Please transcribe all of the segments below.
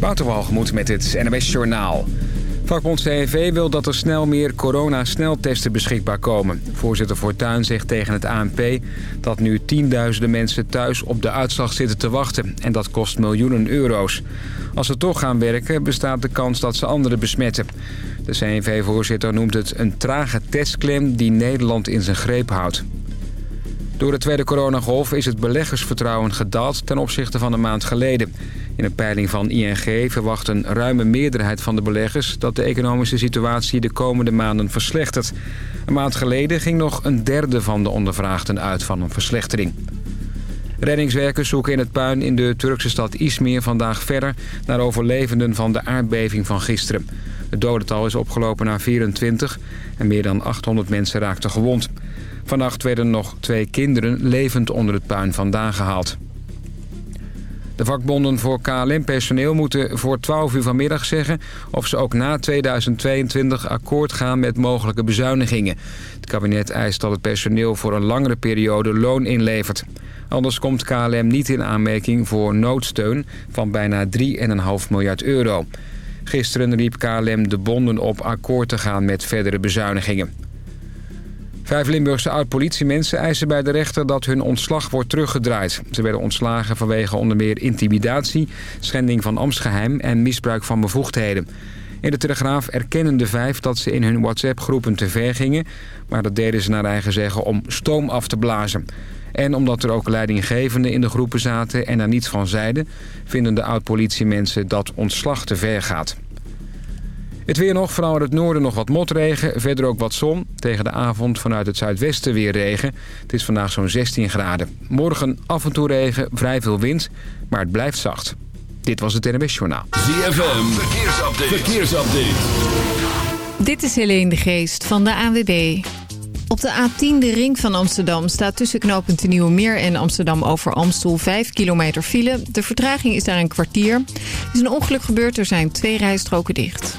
Waterwalgemoed met het NWS Journaal. Vakbond CNV wil dat er snel meer corona-sneltesten beschikbaar komen. Voorzitter Fortuyn zegt tegen het ANP dat nu tienduizenden mensen thuis op de uitslag zitten te wachten. En dat kost miljoenen euro's. Als ze toch gaan werken bestaat de kans dat ze anderen besmetten. De CNV-voorzitter noemt het een trage testklem die Nederland in zijn greep houdt. Door de tweede coronagolf is het beleggersvertrouwen gedaald ten opzichte van een maand geleden. In een peiling van ING verwacht een ruime meerderheid van de beleggers... dat de economische situatie de komende maanden verslechtert. Een maand geleden ging nog een derde van de ondervraagden uit van een verslechtering. Reddingswerkers zoeken in het puin in de Turkse stad Izmir vandaag verder... naar overlevenden van de aardbeving van gisteren. Het dodental is opgelopen naar 24 en meer dan 800 mensen raakten gewond. Vannacht werden nog twee kinderen levend onder het puin vandaan gehaald. De vakbonden voor KLM-personeel moeten voor 12 uur vanmiddag zeggen... of ze ook na 2022 akkoord gaan met mogelijke bezuinigingen. Het kabinet eist dat het personeel voor een langere periode loon inlevert. Anders komt KLM niet in aanmerking voor noodsteun van bijna 3,5 miljard euro. Gisteren riep KLM de bonden op akkoord te gaan met verdere bezuinigingen. Vijf Limburgse oud-politiemensen eisen bij de rechter dat hun ontslag wordt teruggedraaid. Ze werden ontslagen vanwege onder meer intimidatie, schending van ambtsgeheim en misbruik van bevoegdheden. In de Telegraaf erkennen de vijf dat ze in hun WhatsApp-groepen te ver gingen... maar dat deden ze naar eigen zeggen om stoom af te blazen. En omdat er ook leidinggevenden in de groepen zaten en er niets van zeiden... vinden de oud-politiemensen dat ontslag te ver gaat. Het weer nog, vooral in het noorden nog wat motregen. Verder ook wat zon. Tegen de avond vanuit het zuidwesten weer regen. Het is vandaag zo'n 16 graden. Morgen af en toe regen, vrij veel wind. Maar het blijft zacht. Dit was het NWS Journaal. ZFM, verkeersupdate. verkeersupdate. Dit is Helene de Geest van de ANWB. Op de A10, de ring van Amsterdam, staat tussen knooppunt Nieuwe Meer en Amsterdam over Amstel 5 kilometer file. De vertraging is daar een kwartier. Er is een ongeluk gebeurd, er zijn twee rijstroken dicht.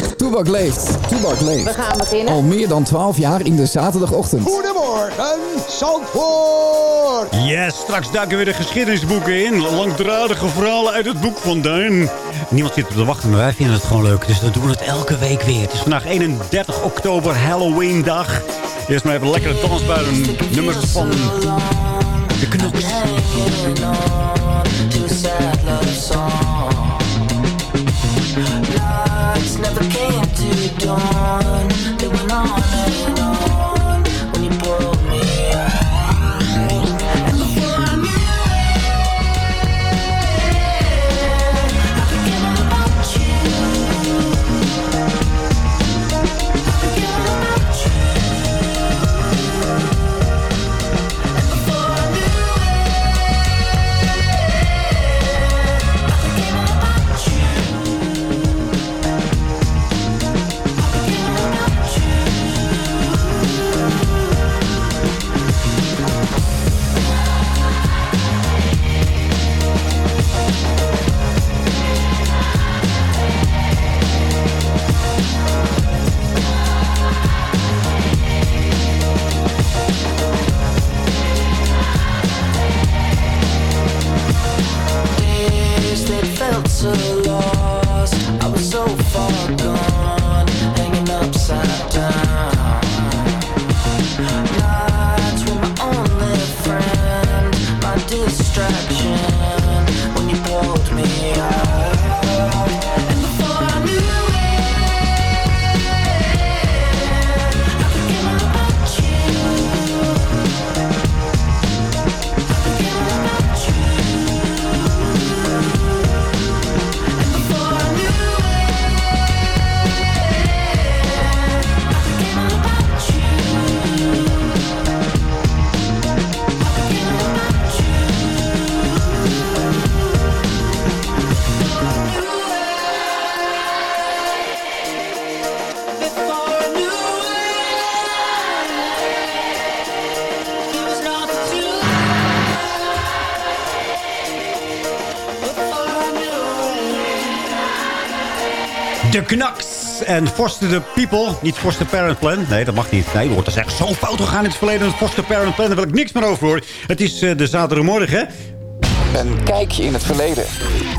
Toebak leeft. Toebak leeft. We gaan beginnen. Al meer dan 12 jaar in de zaterdagochtend. Goedemorgen, Zandvoort! Yes, straks duiken we de geschiedenisboeken in. Langdradige verhalen uit het boek vandaan. Niemand zit op te wachten, maar wij vinden het gewoon leuk. Dus dan doen we het elke week weer. Het is vandaag 31 oktober, Halloween dag. Eerst maar even lekkere dansbuien. Nummers van de knoks. never came to dawn. They went on and en Foster the People. Niet Foster Parent Plan. Nee, dat mag niet. Nee, wordt er echt zo fout gegaan in het verleden. Het Foster Parent Plan, daar wil ik niks meer over horen. Het is uh, de zaterdagmorgen. Een kijkje in het verleden.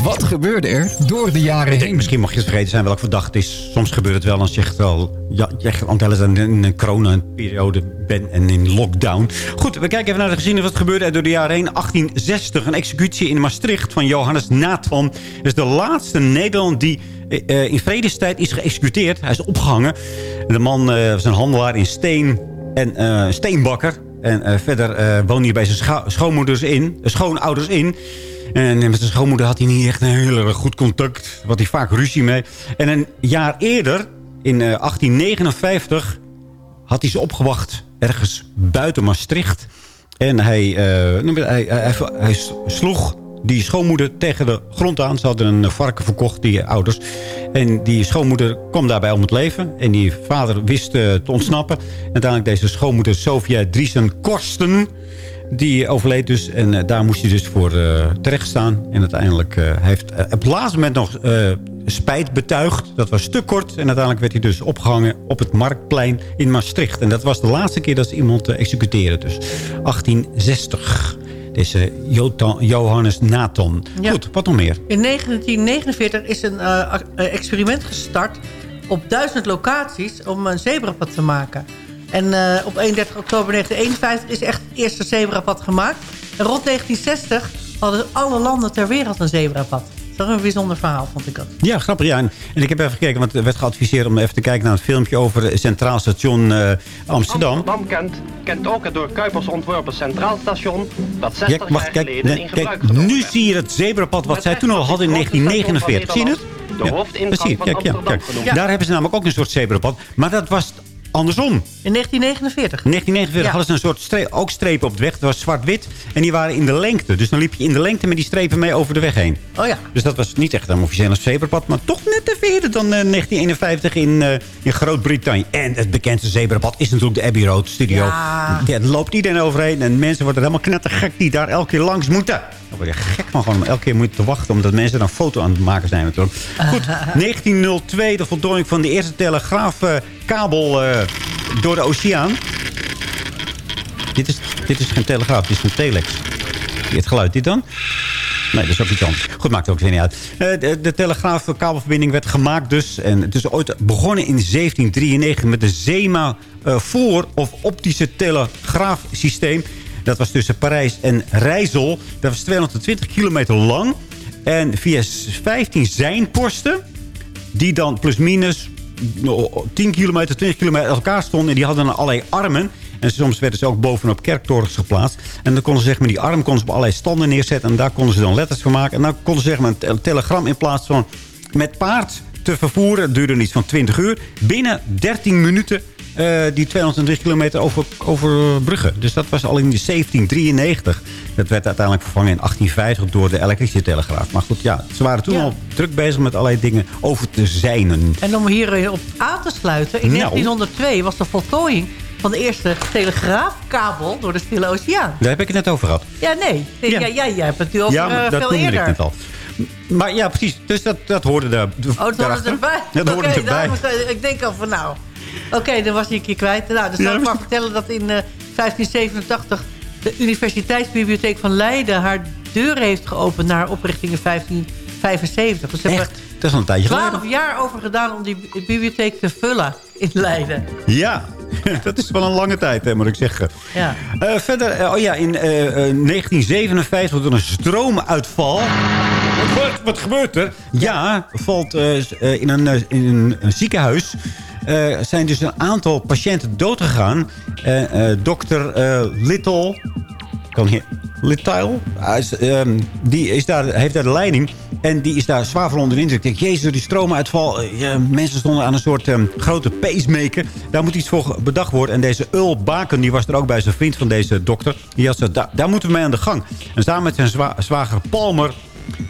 Wat gebeurde er door de jaren heen? Misschien mag je het vergeten zijn welke verdachte het is. Soms gebeurt het wel als je echt wel... Ja, je echt aan in een corona-periode bent en in lockdown. Goed, we kijken even naar de geschiedenis. Wat gebeurde er door de jaren heen? 1860, een executie in Maastricht van Johannes Nathan. Dat is de laatste Nederland die in vredestijd is geëxecuteerd. Hij is opgehangen. De man uh, was een handelaar in steen en uh, steenbakker. En verder woonde hij bij zijn schoonmoeders in, schoonouders in. En met zijn schoonmoeder had hij niet echt een heel goed contact. Had hij vaak ruzie mee. En een jaar eerder, in 1859, had hij ze opgewacht ergens buiten Maastricht. En hij, hij, hij sloeg die schoonmoeder tegen de grond aan. Ze hadden een varken verkocht, die ouders. En die schoonmoeder kwam daarbij om het leven. En die vader wist uh, te ontsnappen. En uiteindelijk deze schoonmoeder Sofia Driesen Korsten... Die overleed dus en uh, daar moest hij dus voor uh, terecht staan. En uiteindelijk heeft op het laatste moment nog spijt betuigd. Dat was te kort. En uiteindelijk werd hij dus opgehangen op het Marktplein in Maastricht. En dat was de laatste keer dat ze iemand executeren. Dus 1860. Deze Johannes Nathan. Goed, wat nog meer? In 1949 is een uh, experiment gestart op duizend locaties om een zebrapad te maken. En uh, op 31 oktober 1951 is echt het eerste zebrapad gemaakt. En rond 1960 hadden alle landen ter wereld een zebrapad toch een bijzonder verhaal, vond ik dat. Ja, grappig. Ja. En, ik heb even gekeken, want er werd geadviseerd om even te kijken naar het filmpje over Centraal Station uh, Amsterdam. Amsterdam kent, kent ook het door Kuipers ontworpen Centraal Station, dat 60 ja, wacht, jaar geleden nee, in gebruik kijk, Nu zie je het zebrapad wat zij toen al hadden in 1949. Zie je het? De ja, hoofdingang van Amsterdam ja, Daar hebben ze namelijk ook een soort zebrapad. Maar dat was andersom. In 1949? In 1949 hadden ze een soort streep, ook strepen op de weg. Dat was zwart-wit. En die waren in de lengte. Dus dan liep je in de lengte met die strepen mee over de weg heen. Oh ja. Dus dat was niet echt een officiële zebrapad. Maar toch net even eerder dan uh, 1951 in, uh, in Groot-Brittannië. En het bekendste zebrapad is natuurlijk de Abbey Road Studio. Ja. ja daar loopt iedereen overheen. En mensen worden helemaal knettergek die daar elke keer langs moeten. Dan word je gek van gewoon om elke keer moeten te wachten. Omdat mensen dan een foto aan het maken zijn natuurlijk. Goed, 1902 de voltooiing van de eerste telegraafkabel uh, door de oceaan. Dit is, dit is geen telegraaf, dit is een telex. Het geluid, dit dan? Nee, dat is ook iets anders. Goed, maakt ook niet uit. Uh, de, de telegraafkabelverbinding werd gemaakt dus. En het is ooit begonnen in 1793 met de ZEMA uh, voor- of optische telegraafsysteem. Dat was tussen Parijs en Rijssel. Dat was 220 kilometer lang. En via 15 zijnposten, die dan plus minus 10 kilometer, 20 kilometer elkaar stonden. En die hadden dan allerlei armen. En soms werden ze ook bovenop kerktorens geplaatst. En dan konden ze zeg maar, die arm konden ze op allerlei standen neerzetten. En daar konden ze dan letters van maken. En dan konden ze zeg maar, een telegram in plaats van met paard te vervoeren. Het duurde iets van 20 uur. Binnen 13 minuten uh, die 203 kilometer over, overbruggen. Dus dat was al in 1793. Dat werd uiteindelijk vervangen in 1850 door de elektrische telegraaf. Maar goed, ja, ze waren toen al druk bezig met allerlei dingen over te zijnen. En om hier op aan te sluiten. In 1902 nou. was de voltooiing van de eerste telegraafkabel door de Stille Oceaan. Daar heb ik het net over gehad. Ja, nee. Ja, ja, jij hebt het nu over ja, maar uh, dat veel eerder. Ik net al. Maar ja, precies. Dus dat, dat hoorde daar. Oh, dat hoorde erbij? Dat hoorde erbij. ik denk al van nou... Oké, dan was hij een keer kwijt. Nou, dan zal ik maar vertellen dat in uh, 1587... de Universiteitsbibliotheek van Leiden haar deuren heeft geopend... naar oprichting in 1575. Dus Echt? Dat is al een tijdje geleden. 12 jaar over gedaan om die bibliotheek te vullen in Leiden. Ja, dat is wel een lange tijd, hè, moet ik zeggen. Ja. Uh, verder, uh, oh ja, in uh, 1957 wordt er een stroomuitval. Wat, wat gebeurt er? Ja, valt in, een, in een ziekenhuis uh, zijn dus een aantal patiënten doodgegaan. Uh, dokter Little... Kan hier... Little? Um, die is daar, heeft daar de leiding. En die is daar zwaar van onder de. Ik denk, jezus, die stroomuitval. mensen stonden aan een soort um, grote pacemaker. Daar moet iets voor bedacht worden. En deze Ul Baken, die was er ook bij zijn vriend van deze dokter. Die had zo, daar, daar moeten we mee aan de gang. En samen met zijn zwa zwager Palmer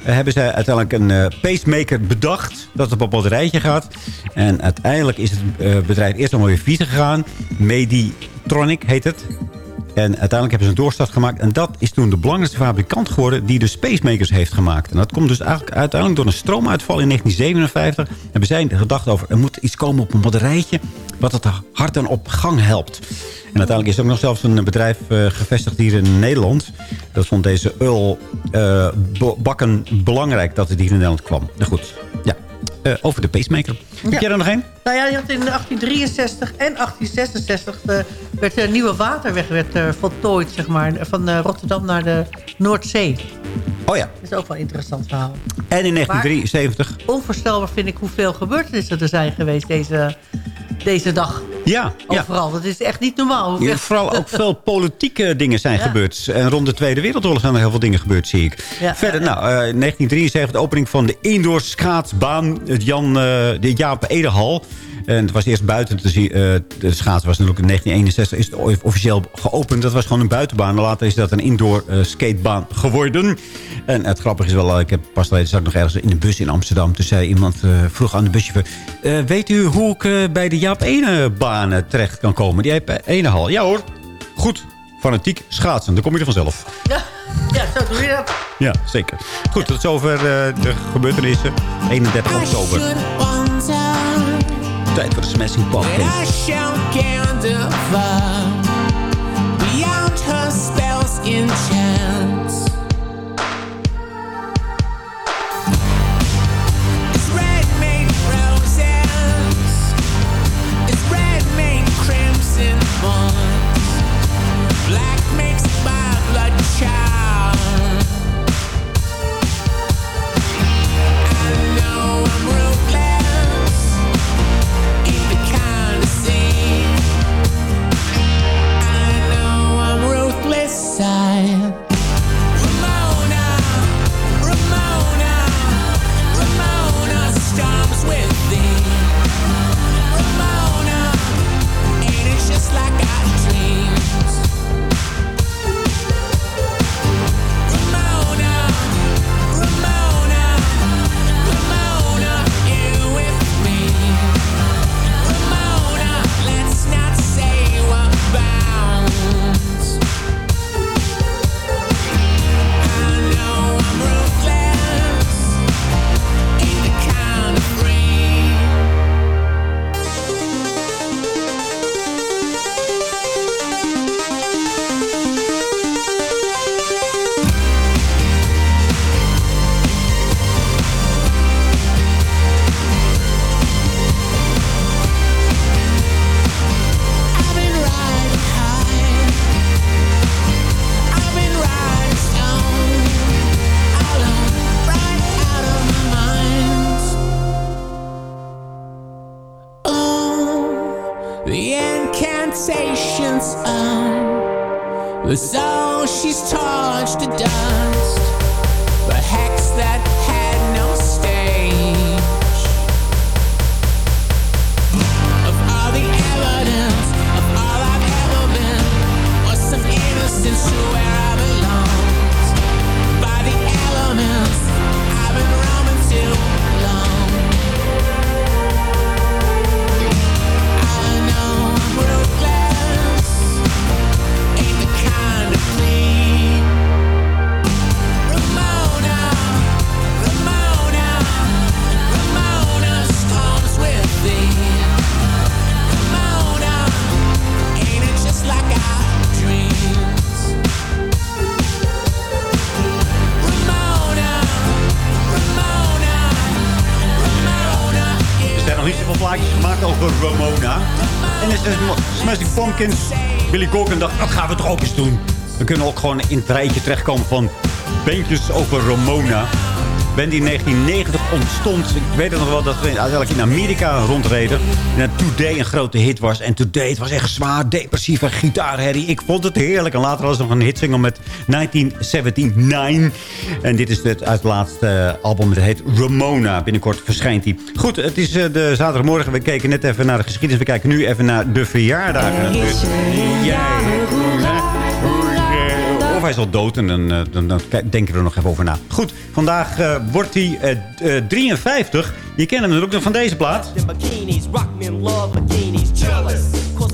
hebben ze uiteindelijk een uh, pacemaker bedacht. Dat het op een batterijtje gaat. En uiteindelijk is het uh, bedrijf eerst allemaal weer vies gegaan. Meditronic heet het. En uiteindelijk hebben ze een doorstart gemaakt. En dat is toen de belangrijkste fabrikant geworden... die de spacemakers heeft gemaakt. En dat komt dus eigenlijk uiteindelijk door een stroomuitval in 1957. Hebben zij gedacht over... er moet iets komen op een batterijtje... wat het hart dan op gang helpt. En uiteindelijk is er ook nog zelfs een bedrijf uh, gevestigd hier in Nederland. Dat vond deze Earl uh, Bakken belangrijk dat het hier in Nederland kwam. Nou goed, ja. Uh, over de pacemaker. Ja. Heb jij er nog één? Nou ja, je had in 1863 en 1866 de, werd de nieuwe waterweg werd, uh, voltooid, zeg maar. Van uh, Rotterdam naar de Noordzee. Oh ja. Dat is ook wel een interessant verhaal. En in 1973? Maar onvoorstelbaar vind ik hoeveel gebeurtenissen er zijn geweest deze, deze dag. Ja. Overal. Ja. Dat is echt niet normaal. Ja, vooral ook veel politieke dingen zijn ja. gebeurd. En rond de Tweede Wereldoorlog zijn er heel veel dingen gebeurd, zie ik. Verder, nou, uh, 1973 de opening van de indoor schaatsbaan. Jan, uh, de Jaap Edehal. En het was eerst buiten te zien. Uh, de schaatsen was natuurlijk in 1961 is officieel geopend. Dat was gewoon een buitenbaan. Later is dat een indoor uh, skatebaan geworden. En het grappige is wel, ik heb pas geleden zat nog ergens in de bus in Amsterdam. Toen zei iemand, vroeg aan de buschauffeur... weet u hoe ik bij de Jaap Ene terecht kan komen? Die hal. Ja hoor, goed. Fanatiek schaatsen, dan kom je er vanzelf. Ja, ja zo doe je dat. Ja, zeker. Goed, tot zover de gebeurtenissen. 31 oktober. Tijd voor de Smashing Pumpkins. Beyond her spells enchant The gewoon in het rijtje terechtkomen van bandjes over Ramona. band die in 1990 ontstond. Ik weet het nog wel dat we uiteindelijk in Amerika rondreden. En dat Today een grote hit was. En Today, het was echt zwaar, depressieve gitaarherrie. Ik vond het heerlijk. En later was er nog een hitsingle met 1979. En dit is het uit het laatste album. Dat heet Ramona. Binnenkort verschijnt hij. Goed, het is uh, de zaterdagmorgen. We keken net even naar de geschiedenis. We kijken nu even naar de verjaardagen. Of hij is al dood en dan, uh, dan, dan, denken we er nog even over na. Goed, vandaag uh, wordt hij uh, 53. Je kent hem natuurlijk nog van deze plaat.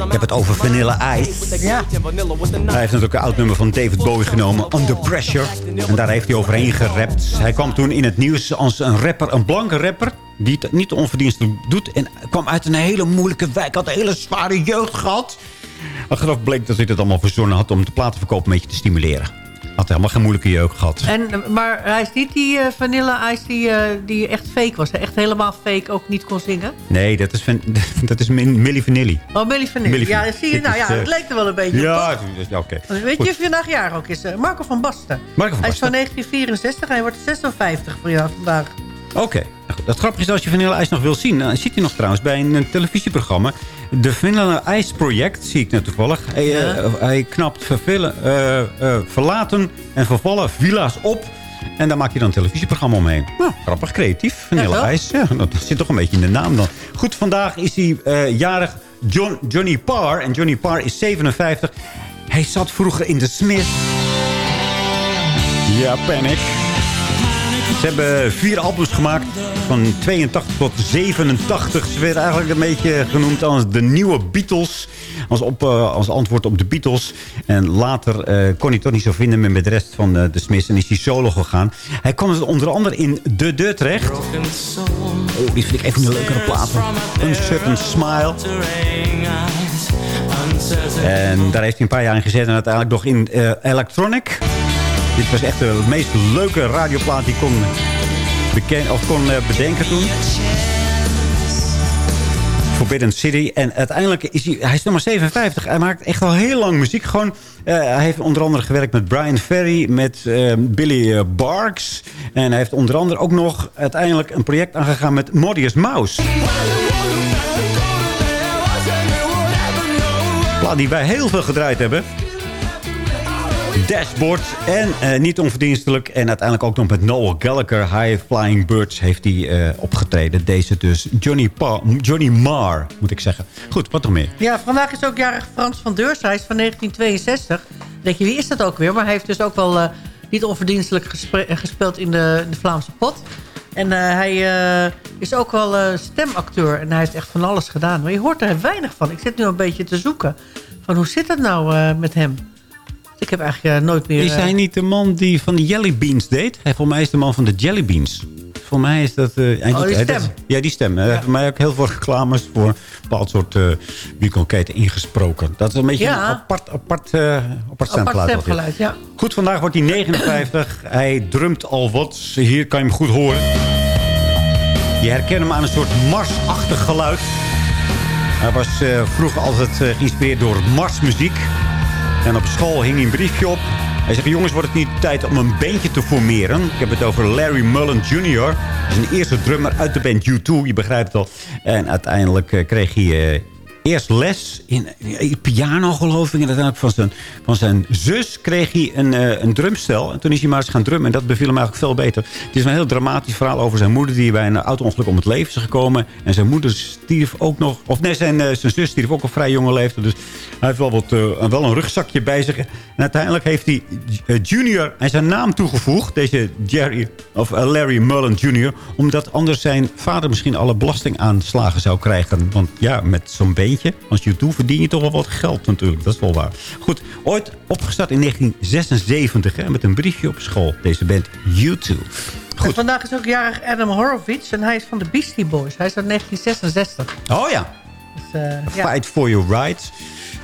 Ik heb het over Vanilla Ice. Ja. Hij heeft natuurlijk een oud nummer van David Bowie genomen, Under Pressure. En daar heeft hij overheen gerapt. Hij kwam toen in het nieuws als een rapper, een blanke rapper... die het niet onverdienstelijk doet. En kwam uit een hele moeilijke wijk, had een hele zware jeugd gehad. Achteraf bleek dat hij het allemaal verzonnen had om de platenverkoop een beetje te stimuleren. Had helemaal geen moeilijke jeugd gehad. En, maar hij is niet die uh, Vanilla Ice die, uh, die echt fake was. Echt helemaal fake ook niet kon zingen. Nee, dat is, van, dat is Milli Vanilli. Oh, Milli Vanilli. Milli ja, zie je, nou ja, het leek er wel een beetje Ja, ja oké. Okay. Weet je vandaag jaar ook is? Marco van Basten. Marco van hij is van 1964 en hij wordt 56 voor jou vandaag. Oké. Okay. Nou het grappige is, als je Vanilla Ice nog wil zien... dan ziet hij nog trouwens bij een, een televisieprogramma. De Vanilla Ice Project, zie ik net toevallig. Hij, ja. uh, hij knapt vervelen, uh, uh, verlaten en vervallen villa's op. En daar maak je dan een televisieprogramma omheen. Nou, grappig, creatief. Vanilla ja, Ice. Ja, dat zit toch een beetje in de naam dan. Goed, vandaag is hij jarig John, Johnny Parr. En Johnny Parr is 57. Hij zat vroeger in de Smith. Ja, Panic. Ze hebben vier albums gemaakt van 82 tot 87. Ze werden eigenlijk een beetje genoemd als de nieuwe Beatles. Als, op, uh, als antwoord op de Beatles. En later uh, kon hij toch niet zo vinden met de rest van uh, de Smiths. En is hij solo gegaan. Hij kwam dus onder andere in De Deur terecht. Oh, die vind ik even een leukere plaat. Uncertain Smile. En daar heeft hij een paar jaar in gezet. En uiteindelijk nog in Electronic. Dit was echt de meest leuke radioplaat die kon, of kon bedenken toen. Forbidden City. En uiteindelijk is hij... Hij is maar 57. Hij maakt echt al heel lang muziek. Gewoon, uh, hij heeft onder andere gewerkt met Brian Ferry. Met uh, Billy Barks. En hij heeft onder andere ook nog uiteindelijk een project aangegaan met Modius Mouse. Plaat die wij heel veel gedraaid hebben. Dashboard. En uh, niet onverdienstelijk. En uiteindelijk ook nog met Noel Gallagher. High Flying Birds heeft hij uh, opgetreden. Deze dus. Johnny, pa Johnny Marr, moet ik zeggen. Goed, wat nog meer? Ja, vandaag is ook jarig Frans van Deurs. Hij is van 1962. Dan denk je, wie is dat ook weer? Maar hij heeft dus ook wel uh, niet onverdienstelijk gespeeld in de, de Vlaamse pot. En hij is ook wel stemacteur. En hij heeft echt van alles gedaan. Maar je hoort er weinig van. Ik zit nu een beetje te zoeken. Van hoe zit het nou met hem? Ik heb eigenlijk uh, nooit meer... Is hij niet de man die van de Jelly Beans deed? Hij, volgens mij is de man van de Jelly Beans. Voor mij is dat... Uh, oh, die stem. Ja, die stem. Ja. voor mij ook heel veel reclames voor een bepaald soort uh, ingesproken. Dat is een beetje ja. een apart, apart, uh, apart stemgeluid. Apart stemgeluid ja. Goed, vandaag wordt hij 59. hij drumt al wat. Hier kan je hem goed horen. Je herkent hem aan een soort marsachtig geluid. Hij was vroeger altijd geïnspireerd door marsmuziek. En op school hing hij een briefje op. Hij zegt, jongens, wordt het niet tijd om een bandje te formeren? Ik heb het over Larry Mullen Jr. Dat is een eerste drummer uit de band U2, je begrijpt het al. En uiteindelijk kreeg hij eerst les in, piano, geloof ik. En uiteindelijk van zijn, van zijn zus kreeg hij een, uh, een drumstel. En toen is hij maar eens gaan drummen. En dat beviel hem eigenlijk veel beter. Het is een heel dramatisch verhaal over zijn moeder... die bij een auto-ongeluk om het leven is gekomen. En zijn moeder stierf ook nog... Of nee, zijn, uh, zijn zus stierf ook op vrij jonge leeftijd. Dus hij heeft wel, wat, uh, wel een rugzakje bij zich. En uiteindelijk heeft hij Junior en zijn naam toegevoegd. Deze Jerry, of Larry Mullen Jr. Omdat anders zijn vader misschien alle belastingaanslagen zou krijgen. Want ja, met zo'n beetje als je het doet, verdien je toch wel wat geld natuurlijk. Dat is wel waar. Goed, ooit opgestart in 1976 hè, met een briefje op school. Deze band U2. Goed. vandaag is ook jarig Adam Horowitz en hij is van de Beastie Boys. Hij is uit 1966. Oh ja. Dus, uh, Fight ja. for your rights.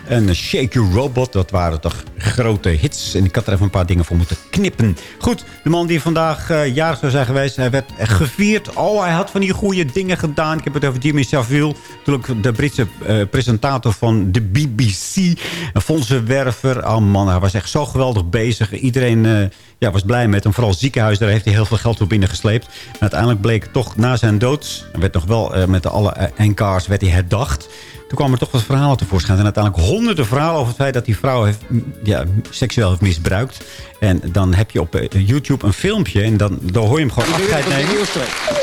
En Shake Your Robot, dat waren toch grote hits. En ik had er even een paar dingen voor moeten knippen. Goed, de man die vandaag uh, jarig zou zijn geweest, hij werd gevierd. Oh, hij had van die goede dingen gedaan. Ik heb het over Jimmy Savile. Natuurlijk de Britse uh, presentator van de BBC. Fondsenwerver. Oh man, hij was echt zo geweldig bezig. Iedereen uh, ja, was blij met hem. Vooral het ziekenhuis, daar heeft hij heel veel geld voor binnengesleept. En uiteindelijk bleek toch na zijn dood... werd nog wel met alle NK's werd hij herdacht... Toen kwamen er toch wat verhalen tevoorschijn. En uiteindelijk honderden verhalen over het feit dat die vrouw heeft, ja, seksueel heeft misbruikt. En dan heb je op uh, YouTube een filmpje en dan, dan hoor je hem gewoon afscheid nemen.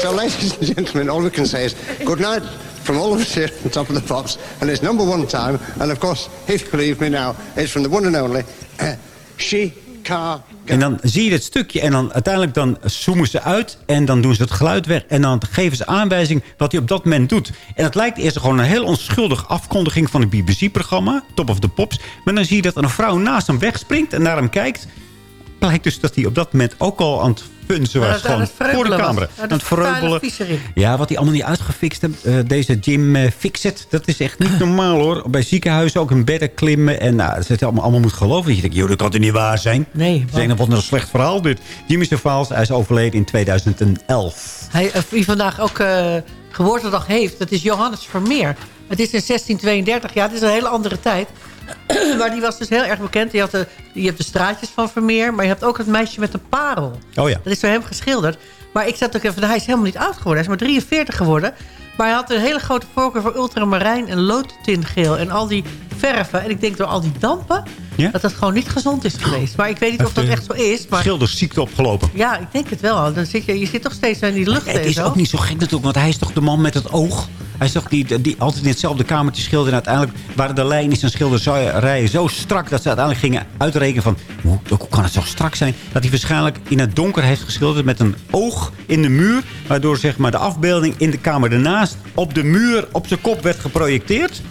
So ladies and gentlemen, all we can say is good night from all of us here on top of the pops. And it's number one time. And of course, if you believe me now, it's from the one and only uh, She En dan zie je het stukje en dan uiteindelijk dan zoomen ze uit... en dan doen ze het geluid weg en dan geven ze aanwijzing wat hij op dat moment doet. En het lijkt eerst gewoon een heel onschuldige afkondiging van een BBC-programma... Top of the Pops. Maar dan zie je dat een vrouw naast hem wegspringt en naar hem kijkt. Blijkt dus dat hij op dat moment ook al aan het punzen was. dat- gewoon dat het voor de camera. was. Aan het viezerik. Ja, wat hij allemaal niet uitgefixt heeft. eh, deze Jim uh, Fixit, dat is echt niet normaal hoor. Bij ziekenhuizen ook in bedden klimmen. En nou, dat je allemaal, allemaal moet geloven. Dat je denkt, joh, dat kan toch niet waar zijn? Nee. Ze denken, wat een slecht verhaal dit. Jimmy Savals, hij is overleden in 2011. Hij, eh, wie vandaag ook eh, geboortedag heeft, dat is Johannes Vermeer. Het is in 1632, ja, het is een hele andere tijd. maar die was dus heel erg bekend. Je, had de, je hebt de straatjes van Vermeer, maar je hebt ook het meisje met de parel. Oh ja. Dat is door hem geschilderd. Maar ik zat ook even, hij is helemaal niet oud geworden. Hij is maar 43 geworden. Maar hij had een hele grote voorkeur voor ultramarijn en loodtintgeel. En al die verven. En ik denk door al die dampen, Ja? dat dat gewoon niet gezond is geweest. Maar ik weet niet of dat echt zo is. Maar Schildersziekte opgelopen. ja, ik denk het wel. Dan zit je, je zit toch steeds in die lucht Het en is ook niet zo gek natuurlijk, want hij is toch de man met het oog. Hij is toch die, die altijd in hetzelfde kamertje schilderde. En uiteindelijk waren de lijnen in zijn schilderijen zo strak... dat ze uiteindelijk gingen uitrekenen van... Hoe, hoe kan het zo strak zijn? Dat hij waarschijnlijk in het donker heeft geschilderd... met een oog in de muur. Waardoor zeg maar, de afbeelding in de kamer ernaast... op de muur op zijn kop werd geprojecteerd.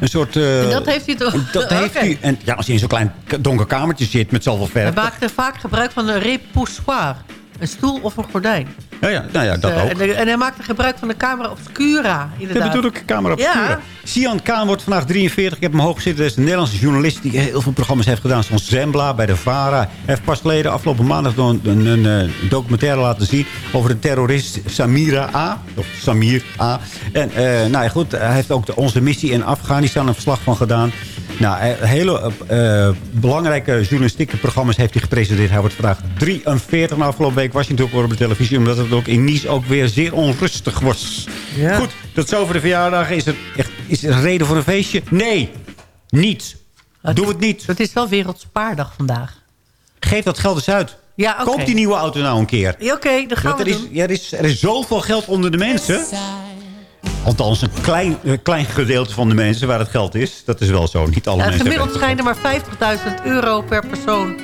Een soort... eh, En dat heeft hij toch? Dat heeft hij. En ja, als je in zo'n klein donker kamertje zit met zoveel Hij verf... maakte vaak gebruik van een repoussoir. Een stoel of een gordijn. Ja, ja, nou ja, dat ook. en, de- en hij maakte gebruik van de camera obscura. Dat Inderdaad. bedoel ik, camera Ja. obscura. Sian Kaan wordt vandaag 43. Ik heb hem hoog zitten. Dat is een Nederlandse journalist die heel veel programma's heeft gedaan. Zoals Zembla bij de VARA. Hij heeft pas geleden afgelopen maandag een, een, een, eh, documentaire laten zien... over de terrorist Samira A. Of Samir A. En eh, nou ja, goed, hij heeft ook de, onze missie in Afghanistan een verslag van gedaan. Nou, eh, hele eh, belangrijke journalistieke programma's heeft hij gepresenteerd. Hij wordt vandaag 43. Na afgelopen week was hij natuurlijk op de televisie... omdat het ook in Nice ook weer zeer onrustig was. Ja. Goed, tot zover de verjaardag. Is er, echt, is er een reden voor een feestje? Nee, niet. Het Doe is- het niet. Het is wel Wereldspaardag vandaag. Geef dat geld eens uit. Ja. Koop die nieuwe auto nou een keer. Ja, Oké, dan gaan Want we er is, doen. ja, er, is, er is zoveel geld onder de mensen. Althans, een klein, een klein gedeelte van de mensen waar het geld is. Dat is wel zo. Niet alle Ja, mensen gemiddeld er maar 50.000 euro per persoon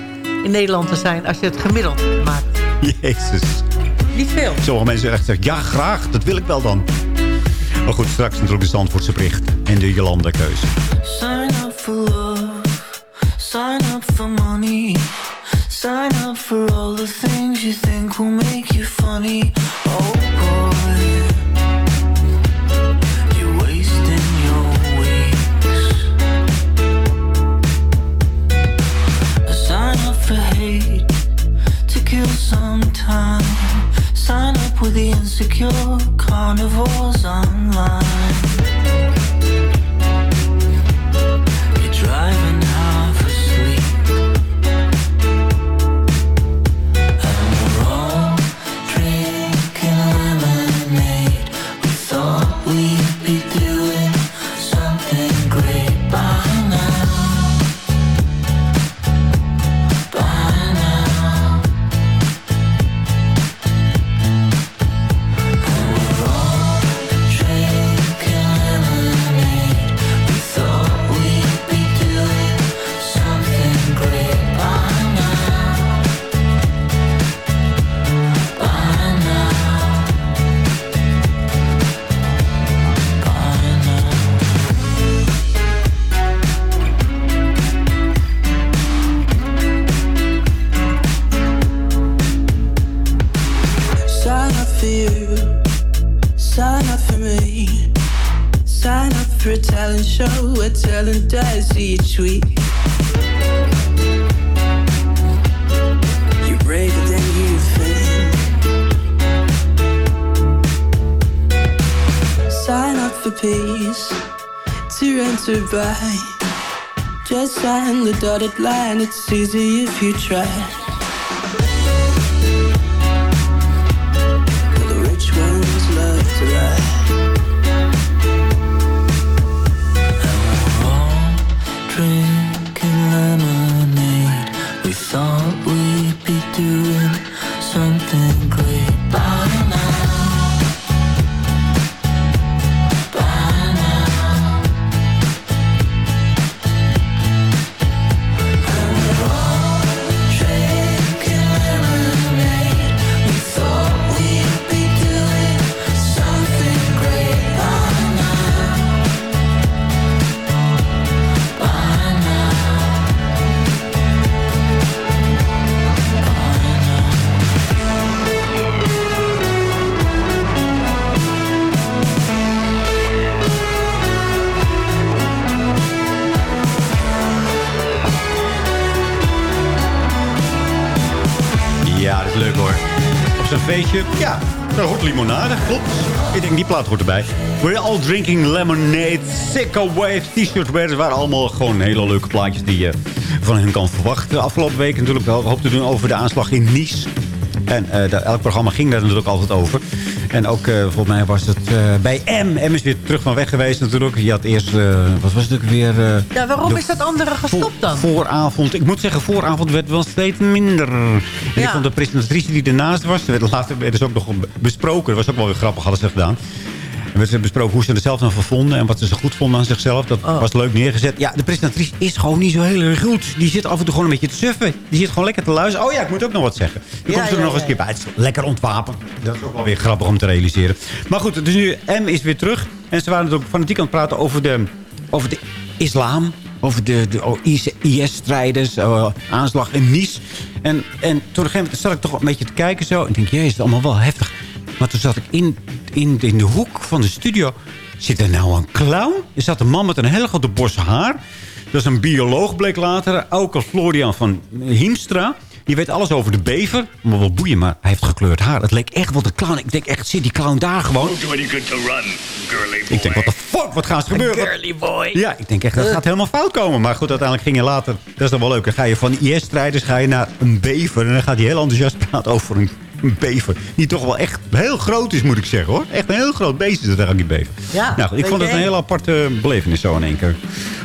in Nederland te zijn. Als je het gemiddeld maakt. Jezus. Niet veel. Sommige mensen echt zeggen, ja graag, dat wil ik wel dan. Maar goed, straks natuurlijk de Zandvoortse bericht. En de Jolanda-keuze. Sign up for love, sign up for money, sign up for all the things you think will make you funny. Oh time. Sign up with the insecure carnivores online. Just sign the dotted line, it's easy if you try. Daar hoort limonade, klopt. Ik denk, die plaat hoort erbij. We're all drinking lemonade, sicko wave, t-shirt. Het waren allemaal gewoon hele leuke plaatjes die je van hen kan verwachten. De afgelopen week natuurlijk wel hoop te doen over de aanslag in Nice. En uh, elk programma ging daar natuurlijk altijd over. En ook, uh, volgens mij was het uh, bij M. M is weer terug van weg geweest natuurlijk. Je had eerst, wat was het ook weer... ja, waarom is dat andere gestopt dan? Vooravond. Ik moet zeggen, vooravond werd wel steeds minder. En ja. ik vond de presentatrice die ernaast was... Later werden ze ook nog besproken. Dat was ook wel weer grappig, hadden ze gedaan. En we hebben besproken hoe ze er zelf van vonden. En wat ze zo goed vonden aan zichzelf. Dat oh. was leuk neergezet. Ja, de presentatrice is gewoon niet zo heel erg goed. Die zit af en toe gewoon een beetje te suffen. Die zit gewoon lekker te luisteren. Oh ja, ik moet ook nog wat zeggen. Dan komt ze er nog eens een keer bij. Het is lekker ontwapen. Dat is ook wel weer grappig om te realiseren. Maar goed, dus nu M is weer terug. En ze waren het ook fanatiek aan het praten over de, over de islam over de, de IS-strijders, uh, aanslag in Nice. En, en toen op een zat ik toch een beetje te kijken zo. En ik denk, jezus, het is allemaal wel heftig. Maar toen zat ik in, in, in de hoek van de studio. Zit er nou een clown? Er zat een man met een heel grote bos haar. Dat is een bioloog, bleek later. Auke Florian van Hiemstra. Die weet alles over de bever. Maar wel boeien, maar hij heeft gekleurd haar. Het leek echt wel de clown. Ik denk echt, zit die clown daar gewoon? Ik denk, wat de fuck, wat gaat er gebeuren? Girly boy. Ja, ik denk echt, dat gaat helemaal fout komen. Maar goed, uiteindelijk ging je later... Dat is dan wel leuk. Dan ga je van IS-strijders ga je naar een bever. En dan gaat hij heel enthousiast praten over een een bever. Die toch wel echt heel groot is, moet ik zeggen hoor. Echt een heel groot beest is dat die bever. Ja, nou, goed, ik vond het een heel aparte belevenis zo in één keer.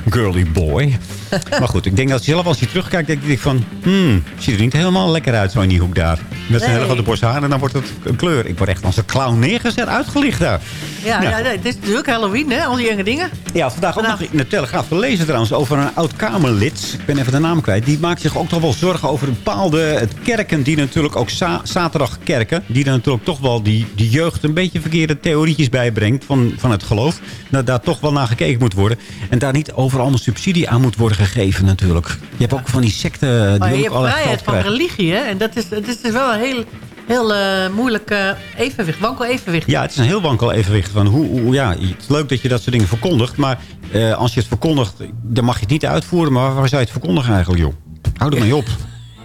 Girly boy. maar goed, ik denk dat zelf als je terugkijkt, denk ik van... Hmm, ziet er niet helemaal lekker uit zo in die hoek daar. Met zijn hele grote borst haar en dan wordt het een kleur. Ik word echt als een clown neergezet, uitgelicht daar. Ja, ja. ja het is natuurlijk Halloween, hè? Al die enge dingen. Ja, vandaag, ook nog in de Telegraaf gelezen trouwens over een oud-Kamerlid. Ik ben even de naam kwijt. Die maakt zich ook toch wel zorgen over bepaalde kerken die natuurlijk ook zaterdagkerken. Die dan natuurlijk toch wel die, die jeugd een beetje verkeerde theorietjes bijbrengt van, van het geloof. Dat daar toch wel naar gekeken moet worden. En daar niet overal een subsidie aan moet worden gegeven natuurlijk. Je hebt ook van die secten die maar ook allerlei vrijheid van religie, hè? En dat is, dat is dus wel een heel heel uh, moeilijk uh, evenwicht, wankel evenwicht. Ja, het is een heel wankel evenwicht. Van hoe, hoe, ja, het is leuk dat je dat soort dingen verkondigt. Maar uh, als je het verkondigt, dan mag je het niet uitvoeren. Maar waar zou je het verkondigen eigenlijk, joh? Hou er mee op.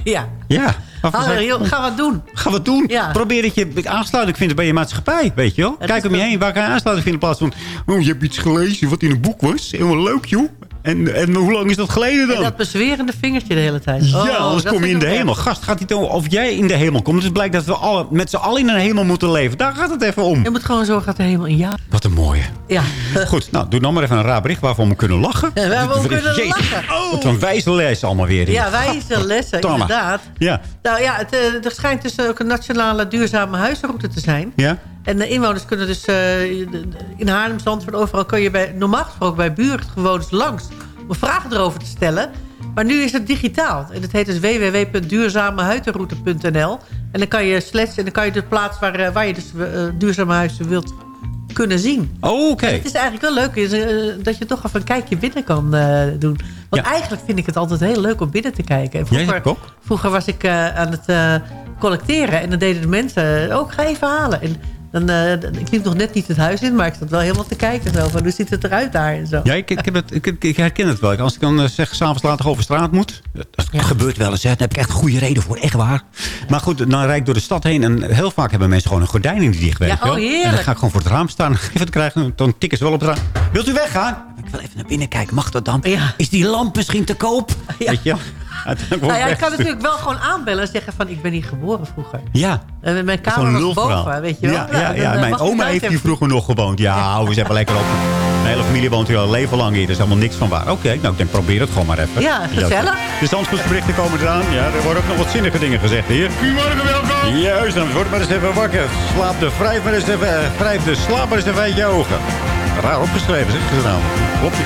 Ja. Ja. Ga wat doen. Ga wat doen. Ja. Probeer dat je aansluiting vindt bij je maatschappij. Weet je wel? Kijk om je heen. Waar kan je aansluiting vinden in plaats van... Oh, je hebt iets gelezen wat in een boek was. Helemaal leuk, joh. En, en hoe lang is dat geleden dan? En dat bezwerende vingertje de hele tijd. ja, oh, anders kom je in de hemel. Gast, gaat niet of jij in de hemel komt. Dus het blijkt dat we alle, met z'n allen in een hemel moeten leven. Daar gaat het even om. Je moet gewoon zorgen dat de hemel in ja. Wat een mooie. Ja. Goed, nou, doe dan maar even een raar bericht waarvan we kunnen lachen. Ja, waarvan we kunnen Jezus. lachen. Oh. Wat een wijze les allemaal weer. Ja, wijze lessen, inderdaad. Ja. Nou ja, het, eh, er schijnt dus ook een nationale duurzame huisroute te zijn. Ja. En de inwoners kunnen dus uh, in Haarlem, Zandvoort, overal kun je bij, normaal gesproken bij buurtgewoners langs om vragen erover te stellen. Maar nu is het digitaal. En het heet dus www.duurzamehuitenroute.nl. En dan kan je slash en dan kan je de plaats waar, eh, waar je dus uh, duurzame huizen wilt kunnen zien. Oh, oké. Het is eigenlijk wel leuk is, uh, dat je toch even een kijkje binnen kan uh, doen. Want ja. eigenlijk vind ik het altijd heel leuk om binnen te kijken. En vroeger, vroeger was ik uh, aan het collecteren en dan deden de mensen ook ga even halen. En dan, uh, ik liep nog net niet het huis in, maar ik zat wel helemaal te kijken. Zo, van, hoe ziet het eruit daar en zo. Ja, ik, ik, heb het, ik, ik herken het wel. Als ik dan uh, zeg, s'avonds later over straat moet. Dat ja. gebeurt wel eens. Hè. Daar heb ik echt goede reden voor. Echt waar. Maar goed, dan rijd ik door de stad heen. En heel vaak hebben mensen gewoon een gordijn in die dicht. Ja, oh, en dan ga ik gewoon voor het raam staan. Even te krijgen. Dan tikken ze wel op het raam. Wilt u weggaan? Ik wil even naar binnen kijken. Mag dat dan? Ja. Is die lamp misschien te koop? Weet je? Nou ja, ik kan natuurlijk wel gewoon aanbellen en zeggen van... ik ben hier geboren vroeger. Ja. En mijn kamer was boven, weet je wel. Ja, ja, ja. mijn oma heeft hier vroeger nog gewoond. Ja, we zijn wel lekker op. Mijn hele familie woont hier al leven lang hier. Er is helemaal niks van waar. Oké, nou ik denk probeer het gewoon maar even. Ja, gezellig. De standsberichten komen eraan. Ja, er worden ook nog wat zinnige dingen gezegd hier. Goedemorgen, welkom. Juist, dan word maar eens even wakker. Slaap de, wrijf maar eens even, wrijf de, slaap maar eens even uit je ogen. Raar opgeschreven, zeg je nou. Klopt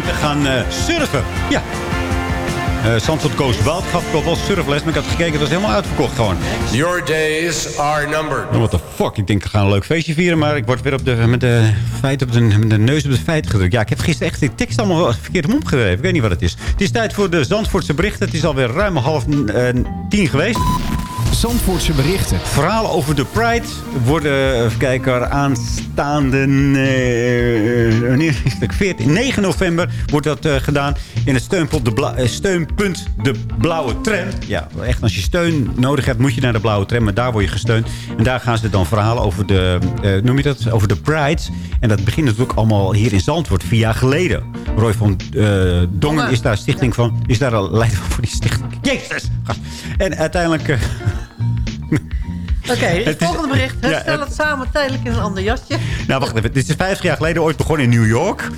te gaan eh, surfen. Ja. Uh, Zandvoort Coast Wild gaf ik al wel surfles, maar ik had gekeken, dat is helemaal uitverkocht gewoon. Your days are numbered. Oh, what the fuck, ik denk ik ga een leuk feestje vieren, maar ik word weer op de, met, de feit op de, met de neus op de feit gedrukt. Ja, ik heb gisteren echt de tekst allemaal wel verkeerd omgedreven. Ik weet niet wat het is. Het is tijd voor de Zandvoortse berichten. Het is alweer ruim half uh, tien geweest. Zandvoortse berichten. Verhalen over de Pride worden, even kijken, aanstaande... Uh, 14, 9 november wordt dat uh, gedaan in het steunpunt de, Bla, uh, steunpunt de Blauwe Tram. Ja, echt als je steun nodig hebt moet je naar de Blauwe Tram. Maar daar word je gesteund. En daar gaan ze dan verhalen over de, uh, noem je dat, over de Pride. En dat begint natuurlijk allemaal hier in Zandvoort vier jaar geleden. Roy van Dongen is daar stichting van. Is daar al leider van voor die stichting. Jezus! En uiteindelijk... Oké, okay, het volgende bericht. Ja, Stel het samen tijdelijk in een ander jasje. Nou, wacht even. Dit is 50 jaar geleden ooit begonnen in New York.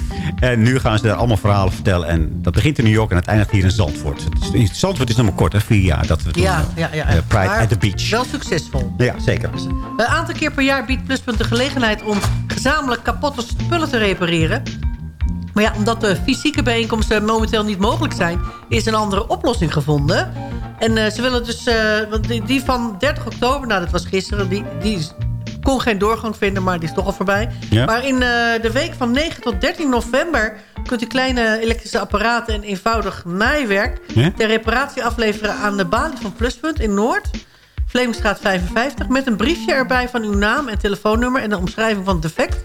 En nu gaan ze daar allemaal verhalen vertellen. En dat begint in New York en het eindigt hier in Zandvoort. Zandvoort is nog maar kort, hè? Vier jaar. Dat we ja, doen, ja, ja. Uh, Pride maar at the Beach. Wel succesvol. Ja, zeker. Een aantal keer per jaar biedt Pluspunt de gelegenheid om gezamenlijk kapotte spullen te repareren. Maar ja, omdat de fysieke bijeenkomsten momenteel niet mogelijk zijn... is een andere oplossing gevonden. En uh, ze willen dus... Uh, want die, die, van 30 oktober, nou dat was gisteren... die, die kon geen doorgang vinden, maar die is toch al voorbij. Ja. Maar in uh, de week van 9 tot 13 november... kunt u kleine elektrische apparaten en eenvoudig naaiwerk... Ja? ter reparatie afleveren aan de balie van Pluspunt in Noord... Vlemingstraat 55... met een briefje erbij van uw naam en telefoonnummer... en de omschrijving van het defect.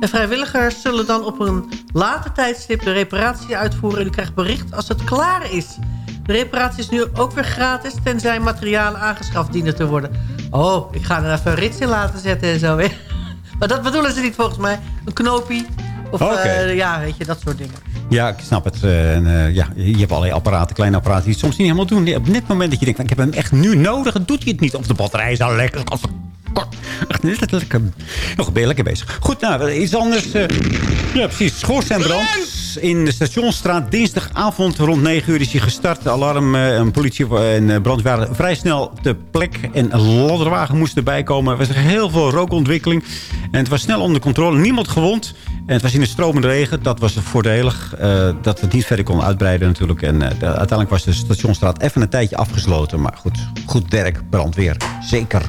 En vrijwilligers zullen dan op een later tijdstip de reparatie uitvoeren... en u krijgt bericht als het klaar is. De reparatie is nu ook weer gratis... tenzij materialen aangeschaft dienen te worden. Oh, ik ga er even een rits in laten zetten en zo. Maar dat bedoelen ze niet volgens mij. Een knoopie of okay. uh, ja, weet je, dat soort dingen. Ja, ik snap het. Uh, en, uh, ja, je hebt allerlei apparaten, kleine apparaten... die het soms niet helemaal doen. Op dit moment dat je denkt, ik heb hem echt nu nodig... doet hij het niet. Of de batterij is al lekker. Echt net lekker. Nog ben je lekker bezig. Goed, nou, iets anders. Uh, ja, precies. Schoorsteenbrand in de Stationsstraat. Dinsdagavond rond 9 uur is hij gestart. Alarm uh, en politie en brandweer waren vrij snel te plek. En een ladderwagen moest erbij komen. Er was heel veel rookontwikkeling. En het was snel onder controle. Niemand gewond. En het was in de stromende regen. Dat was voordelig. Dat we het niet verder konden uitbreiden natuurlijk. En de, uiteindelijk was de Stationsstraat even een tijdje afgesloten. Maar goed, goed werk, brandweer. Zeker.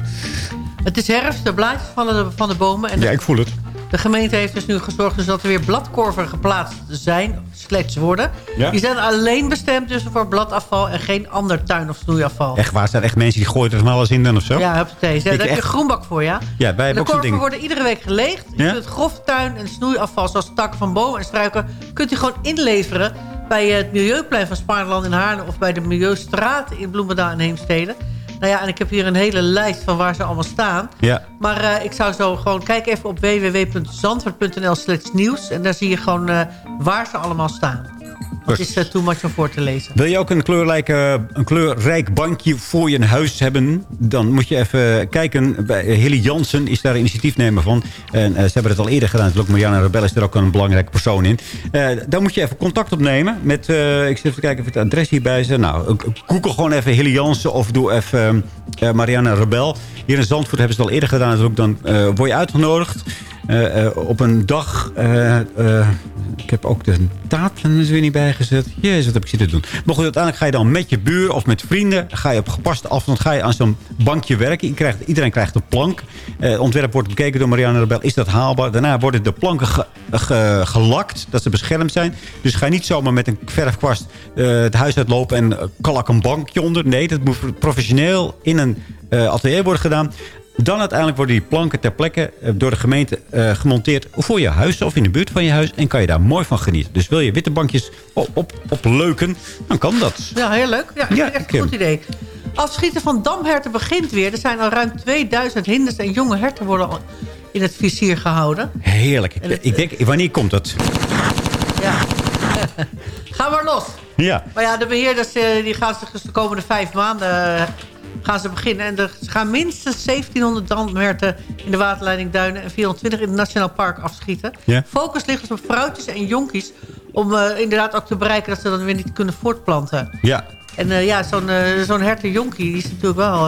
Het is herfst, de blaadjes vallen van de bomen. En ja, ik voel het. De gemeente heeft dus nu gezorgd dus dat er weer bladkorven geplaatst zijn, slechts worden. Ja? Die zijn alleen bestemd dus voor bladafval en geen ander tuin- of snoeiafval. Echt waar? Zijn echt mensen die gooien er maar alles in dan of zo? Ja, heb je Daar heb je een groenbak voor, ja? Ja, bij De korven worden iedere week geleegd. Ja? kunt grof tuin- en snoeiafval, zoals takken van bomen en struiken... kunt u gewoon inleveren bij het Milieuplein van Spaarland in Haarlem... of bij de Milieustraat in Bloemendaal en Heemstede. Nou ja, en ik heb hier een hele lijst van waar ze allemaal staan. Ja. Maar uh, ik zou zo gewoon... Kijk even op www.zandvoort.nl slash nieuws. En daar zie je gewoon uh, waar ze allemaal staan. Het is uh, too much om voor te lezen. Wil je ook een, kleurrijke, een kleurrijk bankje voor je huis hebben? Dan moet je even kijken. Bij Hilly Jansen is daar initiatiefnemer van. En uh, ze hebben het al eerder gedaan. Ook Marianne Rebel is er ook een belangrijke persoon in. Daar moet je even contact opnemen. Met, ik zit even te kijken of het adres hierbij is. Nou, google gewoon even Hilly Jansen of doe even Marianne Rebel. Hier in Zandvoort hebben ze het al eerder gedaan. dan word je uitgenodigd. Uh, uh, op een dag... Uh, ik heb ook de datum er weer niet bijgezet. Jezus, wat heb ik zitten doen. Maar goed, uiteindelijk ga je dan met je buur of met vrienden... ga je op gepaste afstand ga je aan zo'n bankje werken. Iedereen krijgt een plank. het ontwerp wordt bekeken door Marianne Rebel. Is dat haalbaar? Daarna worden de planken ge, ge, gelakt, dat ze beschermd zijn. Dus ga je niet zomaar met een verfkwast het huis uitlopen... en kalk een bankje onder. Nee, dat moet professioneel in een atelier worden gedaan. Dan uiteindelijk worden die planken ter plekke eh, door de gemeente uh, gemonteerd voor je huis of in de buurt van je huis. En kan je daar mooi van genieten. Dus wil je witte bankjes op, op, opleuken, dan kan dat. Ja, heel leuk. Ja, ja echt een goed idee. Afschieten van damherten begint weer. Er zijn al ruim 2000 hinders en jonge herten worden in het vizier gehouden. Heerlijk. ik denk, wanneer komt dat? Ja. Ga maar los. Ja. Maar ja, de beheerders eh, die gaan zich dus de komende vijf maanden gaan ze beginnen. En er gaan minstens 1700 damherten in de waterleiding Duinen... en 420 in het Nationaal Park afschieten. Focus ligt dus op vrouwtjes en jonkies... om uh, inderdaad ook te bereiken dat ze dan weer niet kunnen voortplanten. Ja. En uh, ja, zo'n uh, zo'n hertenjonkie die is natuurlijk wel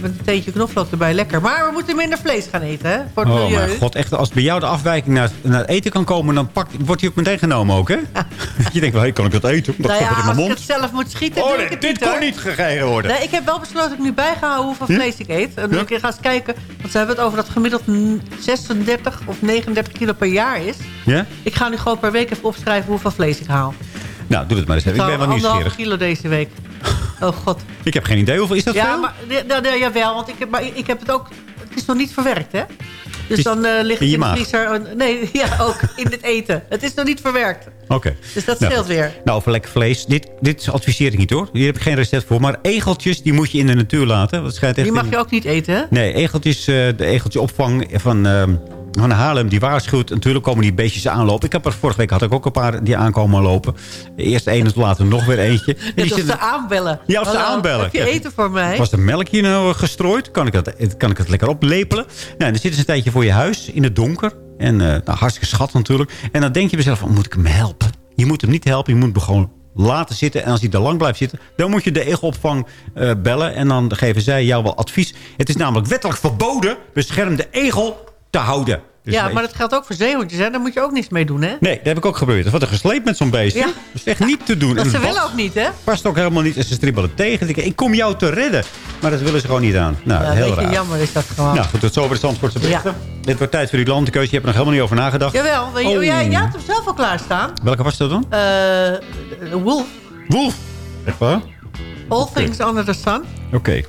met een teentje knoflook erbij. Lekker. Maar we moeten minder vlees gaan eten, hè? Voor het Oh milieu. mijn god, echt, als bij jou de afwijking naar, naar eten kan komen... dan pakt, wordt hij ook meteen genomen ook, hè? je denkt wel, hey, kan ik dat eten? Dat nou ja, in mijn als ik het zelf moet schieten, Oh doe ik het dit niet, kon hoor. niet gegeven worden. Nee, ik heb wel besloten dat ik nu bijgehouden hoeveel Ja? vlees ik eet. En Ja? dan ga eens kijken, want ze hebben het over dat gemiddeld mm, 36 of 39 kilo per jaar is. Ja? Ik ga nu gewoon per week even opschrijven hoeveel vlees ik haal. Nou, doe het maar eens even. Ik ben wel nieuwsgierig. kilo deze week. Oh god. Ik heb geen idee. Hoeveel is dat Ja, veel? maar, ja, ja, jawel, want ik heb, maar ik heb het ook... Het is nog niet verwerkt, hè? Dus dan eh, ligt in in de vriezer... Nee, ja, ook in het eten. Het is nog niet verwerkt. Oké. Dus dat Nou, scheelt weer. Nou, over lekker vlees. Dit, dit adviseer ik niet, hoor. Hier heb ik geen recept voor. Maar egeltjes, die moet je in de natuur laten. Dat schijnt echt Die mag in- je ook niet eten, hè? Nee, egeltjes, eh, de egeltjesopvang van, ehm van Haarlem, die waarschuwt. Natuurlijk komen die beestjes aanlopen. Ik heb er vorige week had ik ook een paar die aankomen lopen. Eerst één en later nog weer eentje. En die zitten- ze aanbellen. Ja, als ze aanbellen. Heb je eten voor mij? Was de melk hier nou eh, gestrooid? Kan ik, dat, kan ik het lekker oplepelen? Nou, dan zitten ze een tijdje voor je huis in het donker. En eh, nou, hartstikke schat natuurlijk. En dan denk je bij jezelf, moet ik hem helpen? Je moet hem niet helpen, je moet hem gewoon laten zitten. En als hij er lang blijft zitten, dan moet je de egelopvang eh, bellen. En dan geven zij jou wel advies. Het is namelijk wettelijk verboden beschermde egel te houden. Dus ja, maar dat geldt ook voor zeehondjes, hè? Daar moet je ook niks mee doen, hè? Nee, dat heb ik ook gebeurd. Wat een gesleept met zo'n beestje. Ja. Dat is echt niet te doen. Dat En ze willen ook niet, hè? past ook helemaal niet. En ze stribbelen tegen. Ik, ik kom jou te redden. Maar dat willen ze gewoon niet aan. Nou, Ja, heel beetje raar. jammer is dat gewoon. Nou goed, tot zover de Zandvoortse berichten. Dit wordt tijd voor uw landenkeuze. Je hebt er nog helemaal niet over nagedacht. Jawel, Oh. jij, jij had hem zelf al klaarstaan. Welke was dat dan? Eh Wolf. Wolf. Echt waar? All Things Under the Sun. Oké.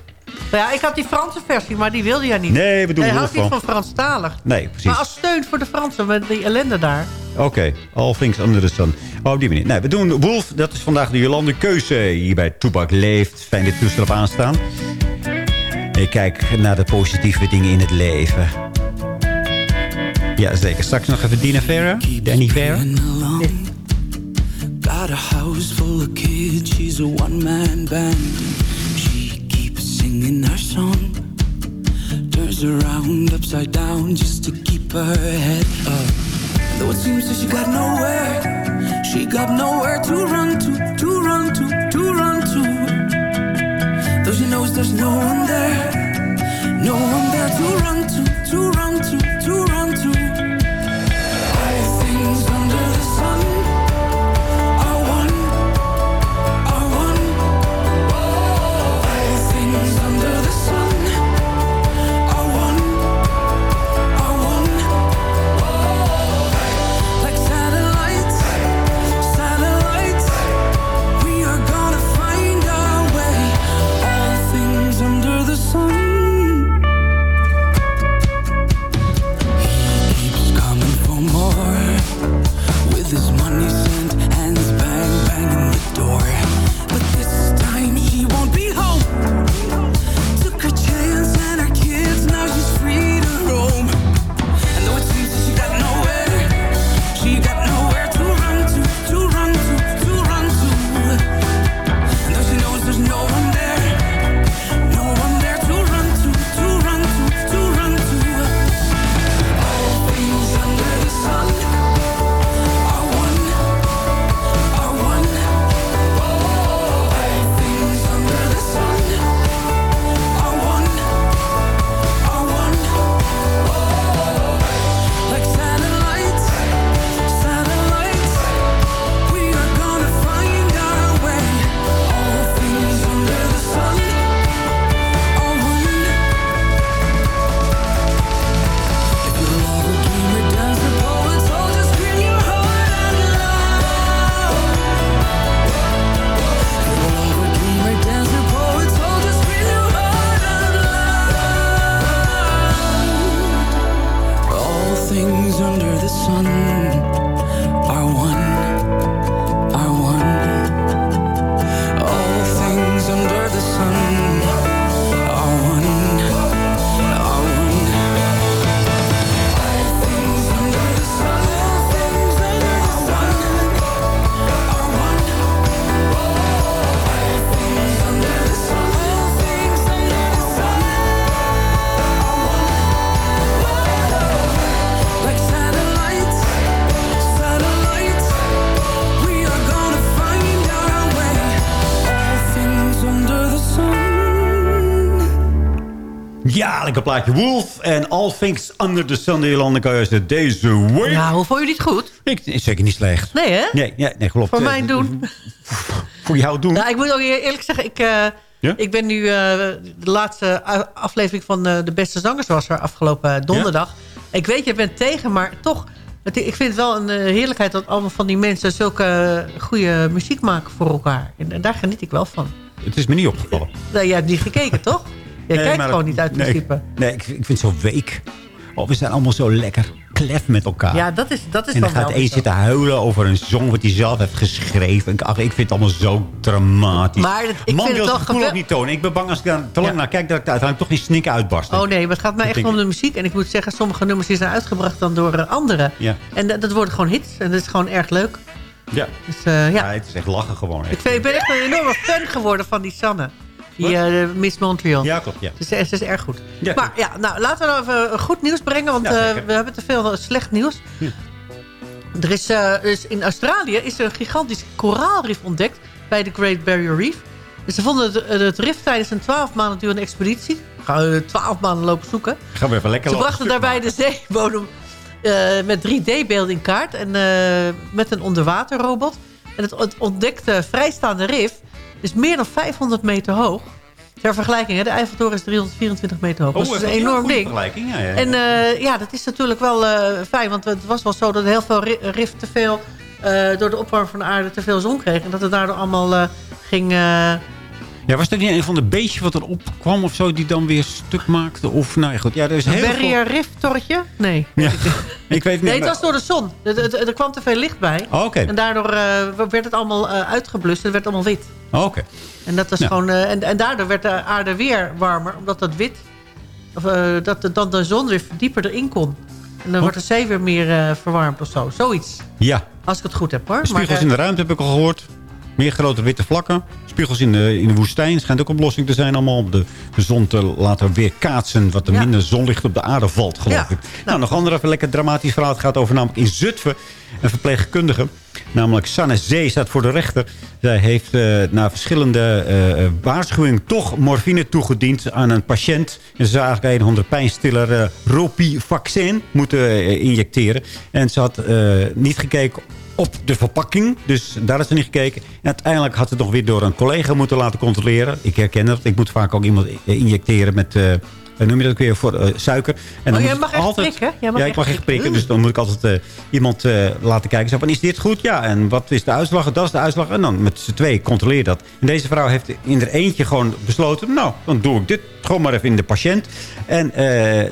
Nou ja, ik had die Franse versie, maar die wilde jij niet. Nee, we doen Hij Wolf houdt niet van. Franstalig. Nee, precies. Maar als steun voor de Fransen met die ellende daar. Oké, all things under the sun. Oh, op die manier. Nee, we doen Wolf. Dat is vandaag de Jolande keuze hier bij Toebak Leeft. Fijn dit toestel op aanstaan. Ik kijk naar de positieve dingen in het leven. Ja, zeker. Straks nog even Dina Vera. Danny Vera. Got a house full of kids, she's a one-man band. Singing her song. Turns around upside down just to keep her head up. Though it seems that she got nowhere, she got nowhere to run to, to run to, to run to. Though she knows there's no one there, no one there to run to, to run to, Plaatje. Wolf en All Things Under the Sun. Nederlander kan je zeggen, deze week. Ja, hoe vond je dit goed? Ik, zeker niet slecht. Nee, hè? Nee, nee, nee geloof Voor mij doen. Voor jou doen. Nou, ik moet ook eerlijk zeggen, ik, uh, ja? ik ben nu uh, de laatste aflevering van uh, De Beste Zangers was er afgelopen donderdag. Ja? Ik weet, je bent tegen, maar toch... Het, ik vind het wel een heerlijkheid dat allemaal van die mensen zulke goede muziek maken voor elkaar. En, en, daar geniet ik wel van. Het is me niet opgevallen. Nee, jij hebt niet gekeken, toch? Jij nee, kijkt gewoon niet uit principe. Nee, nee ik, ik vind het zo week. Oh, we zijn allemaal zo lekker klef met elkaar. Ja, dat is, dat is En dan gaat één zitten huilen over een song wat hij zelf heeft geschreven. Ach, ik vind het allemaal zo dramatisch. Maar ik Man wil het gevoel ook niet tonen. Ik ben bang als ik daar te lang ja. naar kijk... dat ik uiteindelijk toch niet snikken uitbarst. Oh nee, maar het gaat mij echt om de muziek. En ik moet zeggen, sommige nummers die zijn uitgebracht dan door uh, anderen. Ja. En dat, dat worden gewoon hits. En dat is gewoon erg leuk. Ja. Dus, uh, ja. ja. het is echt lachen gewoon. Ik ben echt een enorme fan geworden van die Sanne. Die uh, Miss Montreal. Ja, klopt. Ja. Dus ze is, erg goed. Ja, maar ja, nou, laten we nou even goed nieuws brengen. Want ja, uh, we hebben te veel slecht nieuws. Ja. Er is, uh, dus in Australië is er een gigantisch koraalrif ontdekt bij de Great Barrier Reef. Dus ze vonden het, het rif tijdens een twaalf maanden durende expeditie. Gaan we twaalf maanden lopen zoeken. Gaan we even lekker Ze brachten daarbij de zeebodem met 3D-beelden in kaart. En met een onderwaterrobot. En het ontdekte vrijstaande rif is meer dan 500 meter hoog. Ter vergelijking, hè, de Eiffeltoren is 324 meter hoog. Oh, dat is een enorm ding. Vergelijking. Ja, ja, ja. En uh, ja, dat is natuurlijk wel uh, fijn. Want het was wel zo dat heel veel rif te veel... Uh, door de opwarming van de aarde te veel zon kreeg. En dat het daardoor allemaal ging... Ja, was dat niet een van de beestjes wat erop kwam of zo... die dan weer stuk maakte? Of, nou ja, goed. Ja, er is een heel Barrier veel... Torretje? Nee. Ja, ik weet niet. Nee, het was door de zon. Er, er, er kwam te veel licht bij. Oh, oké. En daardoor werd het allemaal uitgeblust. En het werd allemaal wit. Oh, oké. En, dat Ja. gewoon, eh, en, en daardoor werd de aarde weer warmer. Omdat dat wit, of, eh, dat de, dan de zon weer dieper erin kon. En dan wordt de zee weer meer eh, verwarmd of zo. Zoiets. Ja, Als ik het goed heb hoor. spiegels Maar, eh, in de ruimte heb ik al gehoord. Meer grote witte vlakken. Spiegels in de, in de woestijn. Schijnt ook een oplossing te zijn allemaal. Om de, zon te laten weer kaatsen. Wat er Ja. minder zonlicht op de aarde valt, geloof Ja. ik. Nou, nog ander even lekker dramatisch verhaal. Het gaat over namelijk in Zutphen. Een verpleegkundige. Namelijk Sanne Zee staat voor de rechter. Zij heeft eh, na verschillende eh, waarschuwingen toch morfine toegediend aan een patiënt. En ze zou eigenlijk een of andere pijnstiller uh, Ropivaccin moeten eh, injecteren. En ze had eh, niet gekeken op de verpakking. Dus daar is ze niet gekeken. En uiteindelijk had ze het nog weer door een collega moeten laten controleren. Ik herken het. Ik moet vaak ook iemand injecteren met... eh noem je dat ook weer voor eh, suiker. En Oh, jij mag echt prikken? Jij mag ja, ik mag echt prikken. prikken. Dus dan moet ik altijd eh, iemand eh, laten kijken. Zo van, is dit goed? Ja. En wat is de uitslag? Dat is de uitslag. En dan met z'n twee controleer dat. En deze vrouw heeft in er eentje gewoon besloten... nou, dan doe ik dit gewoon maar even in de patiënt. En eh,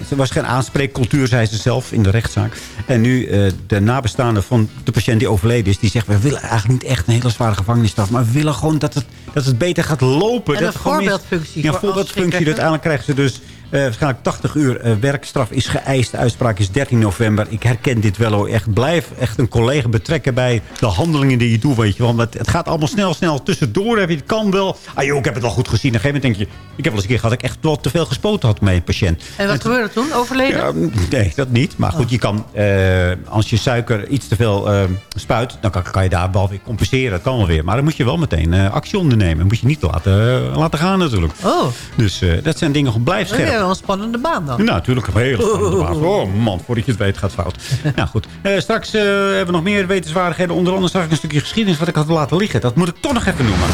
ze was geen aanspreekcultuur, zei ze zelf in de rechtszaak. En nu eh, de nabestaande van de patiënt die overleden is... die zegt, we willen eigenlijk niet echt een hele zware gevangenisstraf... maar we willen gewoon dat het, dat het beter gaat lopen. En dat een voorbeeldfunctie Ja, voor voorbeeldfunctie. Uiteindelijk krijgen ze dus... eh, waarschijnlijk 80 uur eh, werkstraf is geëist. De uitspraak is 13 november. Ik herken dit wel hoor. Echt, blijf echt een collega betrekken bij de handelingen die je doet. Weet je, want het, gaat allemaal snel, snel tussendoor. Heb je, het kan wel. Ah joh, ik heb het wel goed gezien. Op een gegeven moment denk je... Ik heb wel eens een keer gehad dat ik echt wel te veel gespoten had met een patiënt. En wat gebeurde er toen? Overleden? Ja, nee, dat niet. Maar goed, je kan, eh, als je suiker iets te veel spuit... dan kan, kan je daar wel weer compenseren. Dat kan wel weer. Maar dan moet je wel meteen actie ondernemen. Moet je niet laten, laten gaan natuurlijk. Oh, Dus dat zijn dingen, blijf dat is scherp. Wel een spannende baan dan. Nou, natuurlijk een hele spannende baas. Oh man, voordat je het weet gaat het fout. nou goed, Eh, straks eh, hebben we nog meer wetenswaardigheden. Onder andere zag ik een stukje geschiedenis wat ik had laten liggen. Dat moet ik toch nog even noemen.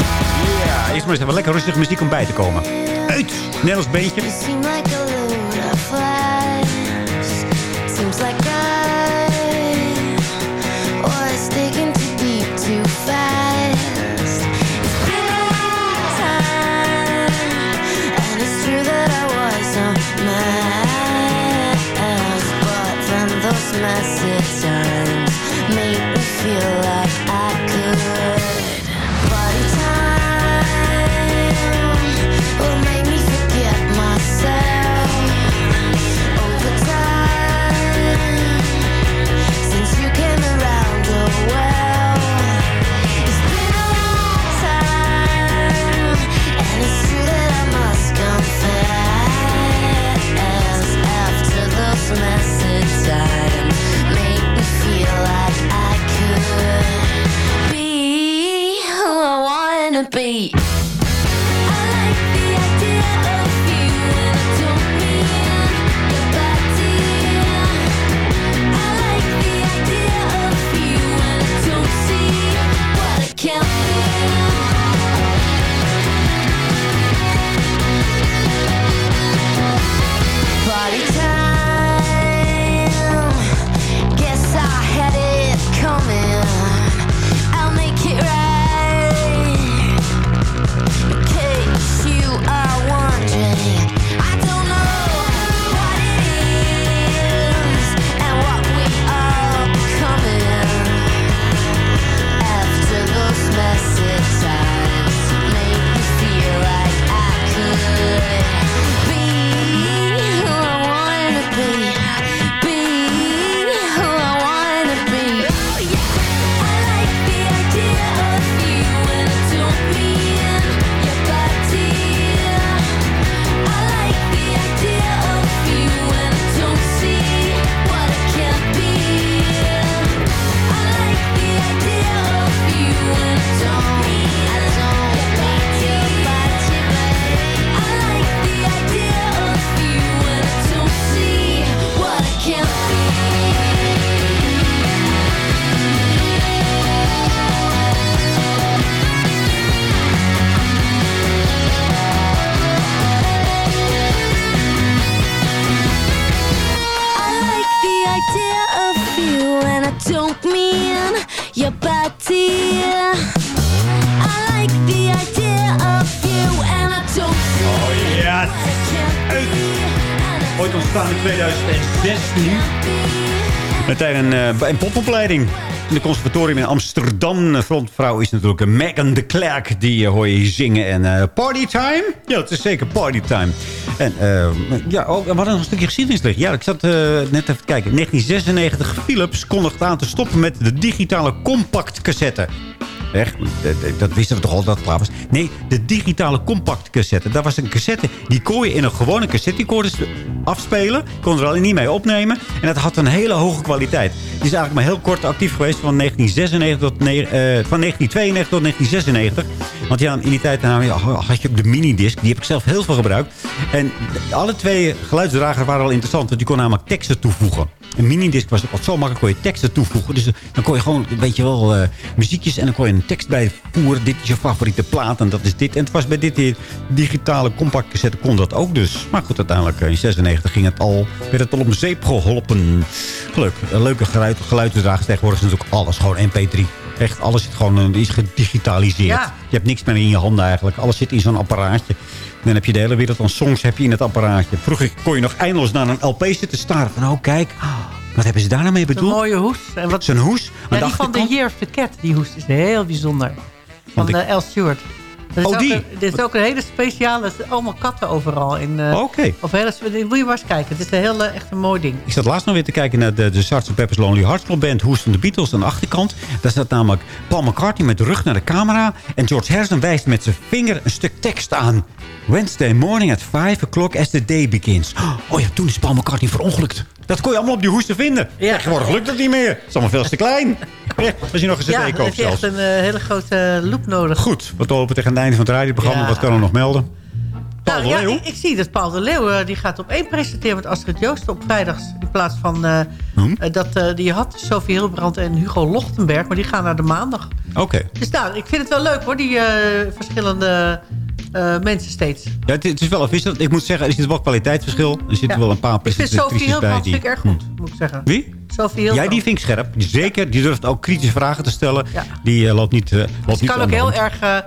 Ja, eerst maar eens even lekker rustige muziek om bij te komen. Uit! Nederlands beentje. Seems like In 2016. En tijdens een, uh, een popopleiding in de conservatorium in Amsterdam. Frontvrouw is natuurlijk Megan de Klerk. Die uh, hoor je zingen. En uh, partytime? Ja, het is zeker partytime. En uh, ja, nog een stukje geschiedenis liggen. Ja, ik zat net even te kijken. 1996 Philips kondigde aan te stoppen met de digitale compact cassette. Echt? Dat wisten we toch al dat klaar was. Nee, de digitale compact cassette. Dat was een cassette, die kon je in een gewone cassette afspelen. kon er alleen niet mee opnemen. En dat had een hele hoge kwaliteit. Die is eigenlijk maar heel kort actief geweest. Van, 1996 tot, uh, van 1992 tot 1996. Want ja, in die tijd had je ook de minidisc. Die heb ik zelf heel veel gebruikt. En alle twee geluidsdragers waren al interessant. Want je kon namelijk teksten toevoegen. Een minidisc was ook zo makkelijk. kon je teksten toevoegen. Dus dan kon je gewoon, weet je wel, uh, muziekjes. En dan kon je een tekst bij voeren. Dit is je favoriete plaat en dat is dit. En het was bij dit hier digitale compact cassette kon dat ook dus. Maar goed, uiteindelijk in 96 ging het al, werd het al om zeep geholpen. Leuk, leuke geluid, geluidsdragers. Tegenwoordig is natuurlijk alles gewoon mp3. Echt, alles zit gewoon, is gedigitaliseerd. Je hebt niks meer in je handen eigenlijk. Alles zit in zo'n apparaatje. Dan heb je de hele wereld van songs heb je in het apparaatje. Vroeger kon je nog eindeloos naar een LP zitten staren. Van, oh kijk, wat hebben ze daar nou mee bedoeld? Een mooie hoes. En wat... Zijn hoes? Ja, die van The Year of the Cat, die hoes is heel bijzonder. Van ik... uh, L. Stewart. Er is oh, die? Ook een, dit is ook een hele speciale... allemaal katten overal. In, uh, Oké. Okay. Of hele, moet je maar eens kijken. Het is een heel, echt een mooi ding. Ik zat laatst nog weer te kijken naar de, de Sgt. Pepper's Lonely Hearts Club Band. Hoes van de Beatles aan de achterkant. Daar staat namelijk Paul McCartney met de rug naar de camera. En George Harrison wijst met zijn vinger een stuk tekst aan. Wednesday morning at 5 o'clock as the day begins. Oh ja, toen is Paul McCartney verongelukt. Dat kon je allemaal op die hoes te vinden. Ja. Tegenwoordig lukt dat niet meer. Het is allemaal veel te klein. Als je nog een cd ja, heb je echt een uh, hele grote loop nodig. Goed, we lopen tegen het einde van het radioprogramma. Wat kan er nog melden? Paul nou? Ja, ik, ik, zie dat Paul de Leeuw uh, die gaat op één presenteren met Astrid Joost op vrijdags. In plaats van uh, dat die had Sophie Hilbrand en Hugo Lochtenberg. Maar die gaan naar de maandag. Oké. Okay. Dus nou, ik vind het wel leuk hoor, die verschillende... Mensen steeds. Ja, het, het is wel afwisselend. Ik moet zeggen, er zit wel kwaliteitsverschil. Er zitten ja. wel een paar Ik vind Sophie Hilbrand vind ik erg goed, hm. moet ik zeggen. Wie? Sophie. Ja, die vind ik scherp. Zeker. Die durft ook kritische vragen te stellen. Ja. Die uh, loopt niet uh, loopt Ze kan ook heel erg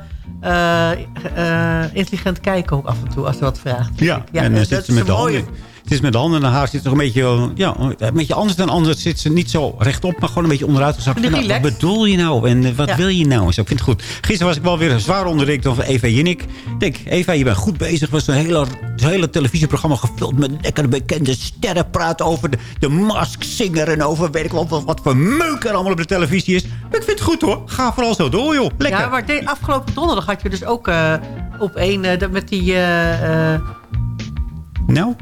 intelligent kijken ook af en toe als ze wat vraagt. Ja, ja en dan zit ze met de handen... Het is met de handen in haar zit toch een beetje, ja, een beetje anders dan anders. Zit ze niet zo rechtop, maar gewoon een beetje onderuit gezakt. Nou, wat bedoel je nou? En wat ja. wil je nou? Zo, ik vind het goed. Gisteren was ik wel weer zwaar onder de van Eva Jinnik. Ik denk, Eva, je bent goed bezig. was een hele, hele televisieprogramma gevuld met lekkere bekende sterren. Praten over de, de Mask Singer en over weet ik wel wat, wat voor meuk er allemaal op de televisie is. Maar ik vind het goed hoor. Ga vooral zo door joh. Lekker. Ja, maar de, afgelopen donderdag had je dus ook uh, op een uh, met die... Uh, nou?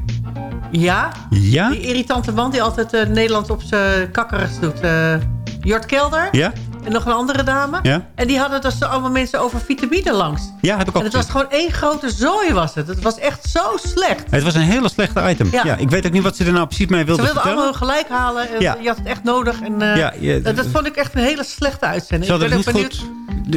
Ja? Ja? Die irritante man die altijd uh, Nederland op zijn kakkeres doet. Uh, Jort Kelder. Ja? En nog een andere dame. Ja? En die hadden dus allemaal mensen over vitamine langs. Ja, heb ik ook En het was gewoon één grote zooi was het. Het was echt zo slecht. Het was een hele slechte item. Ja. ja ik weet ook niet wat ze er nou precies mee wilden Ze wilden allemaal gelijk halen. En ja. Je had het echt nodig. En, uh, ja, dat vond ik echt een hele slechte uitzending. Ze hadden het niet goed...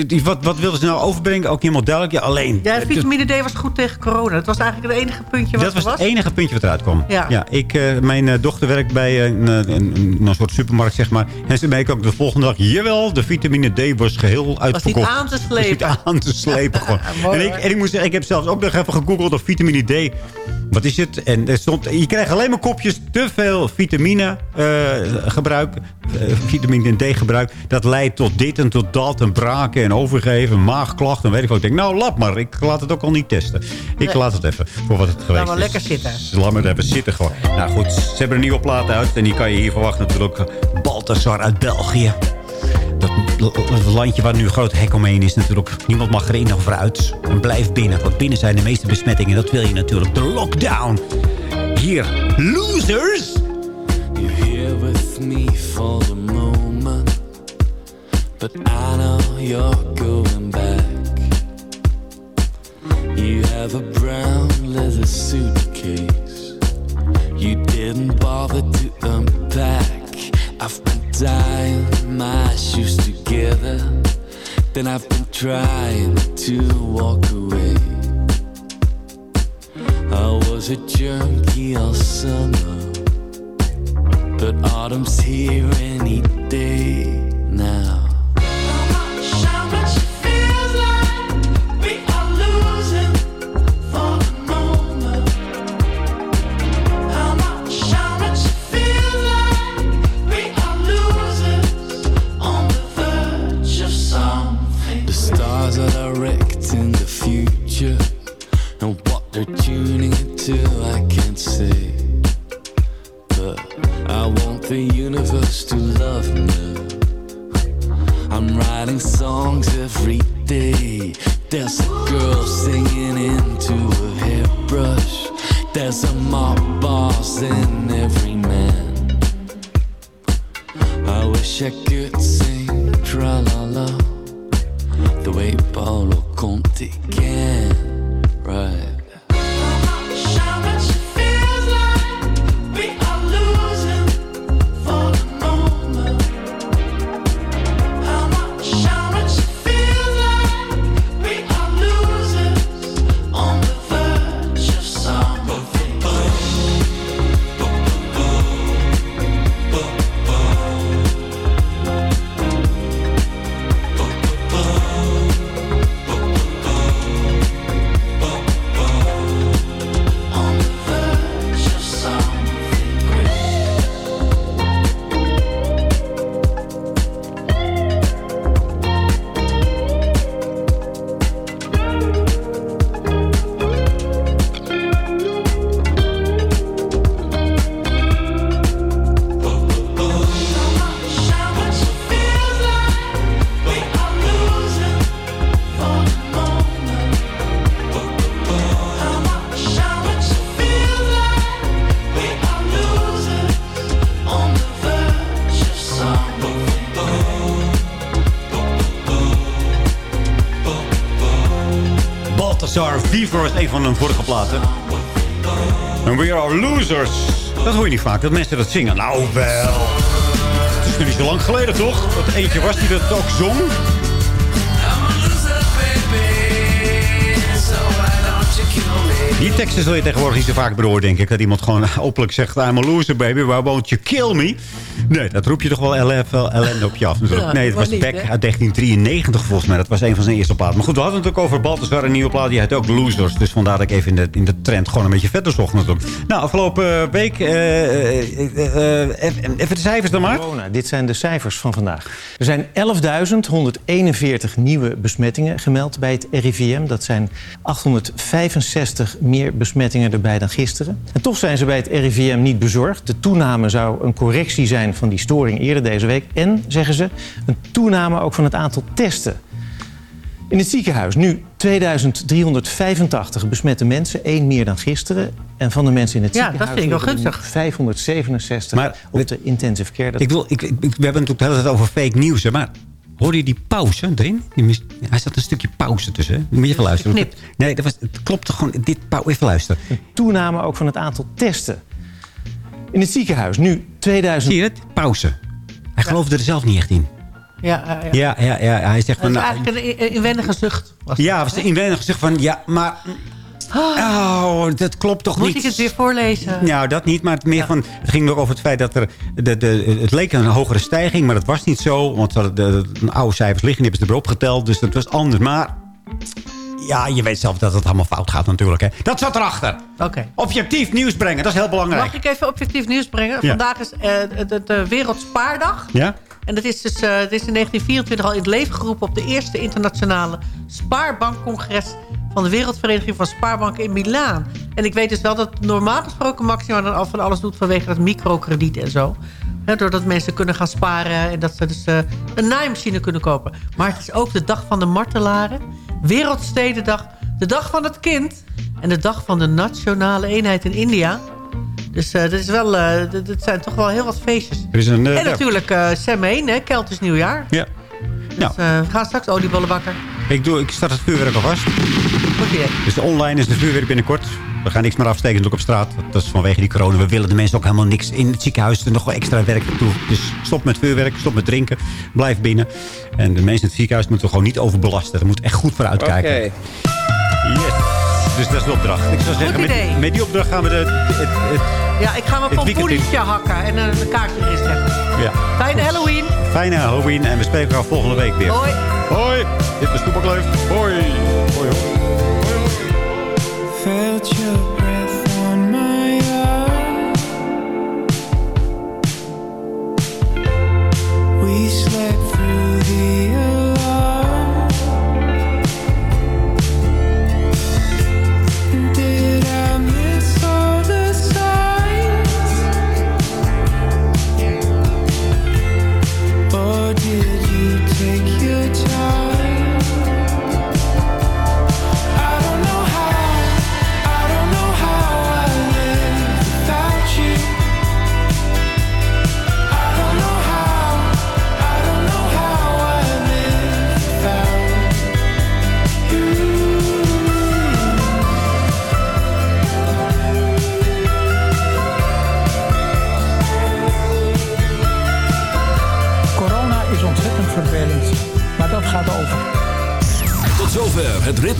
Die, wat, wat wilden ze nou overbrengen? Ook niet helemaal duidelijk. Ja, alleen. Ja, vitamine D was goed tegen corona. Dat was eigenlijk het enige puntje wat Dat was was. het enige puntje wat eruit kwam. Ja. ja ik, uh, mijn dochter werkt bij een, een, een, een, soort supermarkt, zeg maar. En ze merken ook de volgende dag... Jawel, de vitamine D was geheel uitverkocht. Was niet aan te slepen. Was niet aan te slepen gewoon. Mooi, en, ik, en ik moet zeggen, ik heb zelfs ook nog even gegoogeld op vitamine D. Wat is het? En er stond, je krijgt alleen maar kopjes te veel vitamine uh, gebruik. Uh, vitamine D gebruik. Dat leidt tot dit en tot dat. En braken en overgeven. Maagklachten. Weet ik wat. Ik denk, nou laat maar. Ik laat het ook al niet testen. Ik nee. laat het even voor wat het geweest Laat maar lekker zitten. Laat maar even zitten gewoon. Nou goed, ze hebben een nieuwe plaat uit. En die kan je hier verwachten natuurlijk. Balthasar uit België. Dat landje waar nu groot hek omheen is natuurlijk. Niemand mag erin of eruit. En blijf binnen. Want binnen zijn de meeste besmettingen. Dat wil je natuurlijk. De lockdown. Hier, losers. You're here with me for the moment. But I know you're going back. You have a brown leather suitcase. You didn't bother to unpack. I've been tying my shoes together. Then I've been trying to walk away. I was a junkie all summer. But autumn's here any day now. There's a girl singing into a hairbrush. There's a mob boss in every man. I wish I could sing tra la la the way Paolo Conti can. Is een van hun vorige platen. En we are losers. Dat hoor je niet vaak, dat mensen dat zingen. Nou wel. Het is nu niet zo lang geleden, toch? Dat eentje was die dat ook zong. Die teksten zul je tegenwoordig niet zo vaak behoren, denk ik. Dat iemand gewoon openlijk zegt... I'm a loser, baby. Why won't you kill me? Nee, dat roep je toch wel ellende op je af. natuurlijk. Nee, het was Beck uit 1993 volgens mij. Dat was een van zijn eerste platen. Maar goed, we hadden het ook over Balthazar, een nieuwe plaat. Die heet ook Losers. Dus vandaar dat ik even in de, in de trend gewoon een beetje verder zocht natuurlijk. Nou, afgelopen week... eh, eh, eh, eh, even even de cijfers dan maar. Corona, dit zijn de cijfers van vandaag. Er zijn 11.141 nieuwe besmettingen gemeld bij het RIVM. Dat zijn 865 meer besmettingen erbij dan gisteren. En toch zijn ze bij het RIVM niet bezorgd. De toename zou een correctie zijn van die storing eerder deze week. En, zeggen ze, een toename ook van het aantal testen. In het ziekenhuis nu 2385 besmette mensen, één meer dan gisteren. En van de mensen in het Ja, dat ziekenhuis... vind ik wel gunstig. 567 Maar op de intensive care. Dat Ik wil, ik, ik- we hebben het natuurlijk de hele tijd over fake nieuws. Maar hoorde je die pauze erin? Hij zat een stukje pauze tussen. Moet je even luisteren. Nee, dat was, het klopte gewoon. Dit pauze. Even luisteren. toename ook van het aantal testen. In het ziekenhuis nu 2000... Zie je het? Pauze. Hij geloofde er zelf niet echt in. Ja, ja, ja. Ja, ja, ja. Hij zegt Het van... nou, eigenlijk een in- inwendige zucht. Was het. ja, was de inwendig gezegd van... Ja, maar... Oh, dat klopt toch Moet niet? ik het weer voorlezen? Nou, dat niet. Maar het, meer van, het ging nog over het feit dat er... De, de, het leek een hogere stijging, maar dat was niet zo. Want de, de oude cijfers liggen, die hebben ze erop geteld. Dus dat was anders. Maar ja, je weet zelf dat het allemaal fout gaat natuurlijk. Hè. Dat zat erachter. Oké. Objectief nieuws brengen, dat is heel belangrijk. Mag ik even objectief nieuws brengen? Ja. Vandaag is eh, de, de Wereldspaardag. Ja? En dat is dus eh, het is in 1924 al in het leven geroepen... op de eerste internationale spaarbankcongres... van de Wereldvereniging van Spaarbanken in Milaan. En ik weet dus wel dat normaal gesproken Maxima dan al van alles doet... vanwege dat microkrediet en zo. Doordat mensen kunnen gaan sparen en dat ze dus eh, een naaimachine kunnen kopen. Maar het is ook de dag van de martelaren, Wereldstedendag... de dag van het kind en de dag van de nationale eenheid in India... Dus eh dat, is wel, eh, dat, zijn toch wel heel wat feestjes. Er is een... eh, En natuurlijk uh, Sam 1, hè, Keltisch Nieuwjaar. Ja. Dus Nou. we gaan straks oliebollen bakken. Ik, doe, ik start het vuurwerk alvast. Goed idee. Dus online is de vuurwerk binnenkort. We gaan niks meer afsteken natuurlijk op straat. Dat is vanwege die corona. We willen de mensen ook helemaal niks in het ziekenhuis. Er nog wel extra werk toe. Dus stop met vuurwerk, stop met drinken. Blijf binnen. En de mensen in het ziekenhuis moeten we gewoon niet overbelasten. Daar moet echt goed voor uitkijken. Oké. Yes. Dus dat is de opdracht. Ik zou zeggen, met, met die opdracht gaan we de, het, het, Ja, ik ga in. pompoenetje hakken en een, een kaartje erin zetten. ja. Fijne Halloween. Fijne Halloween. En we spreken elkaar volgende week weer. Hoi. Hoi. Dit is Toepakleuf. Hoi. Hoi. hoi. Felt your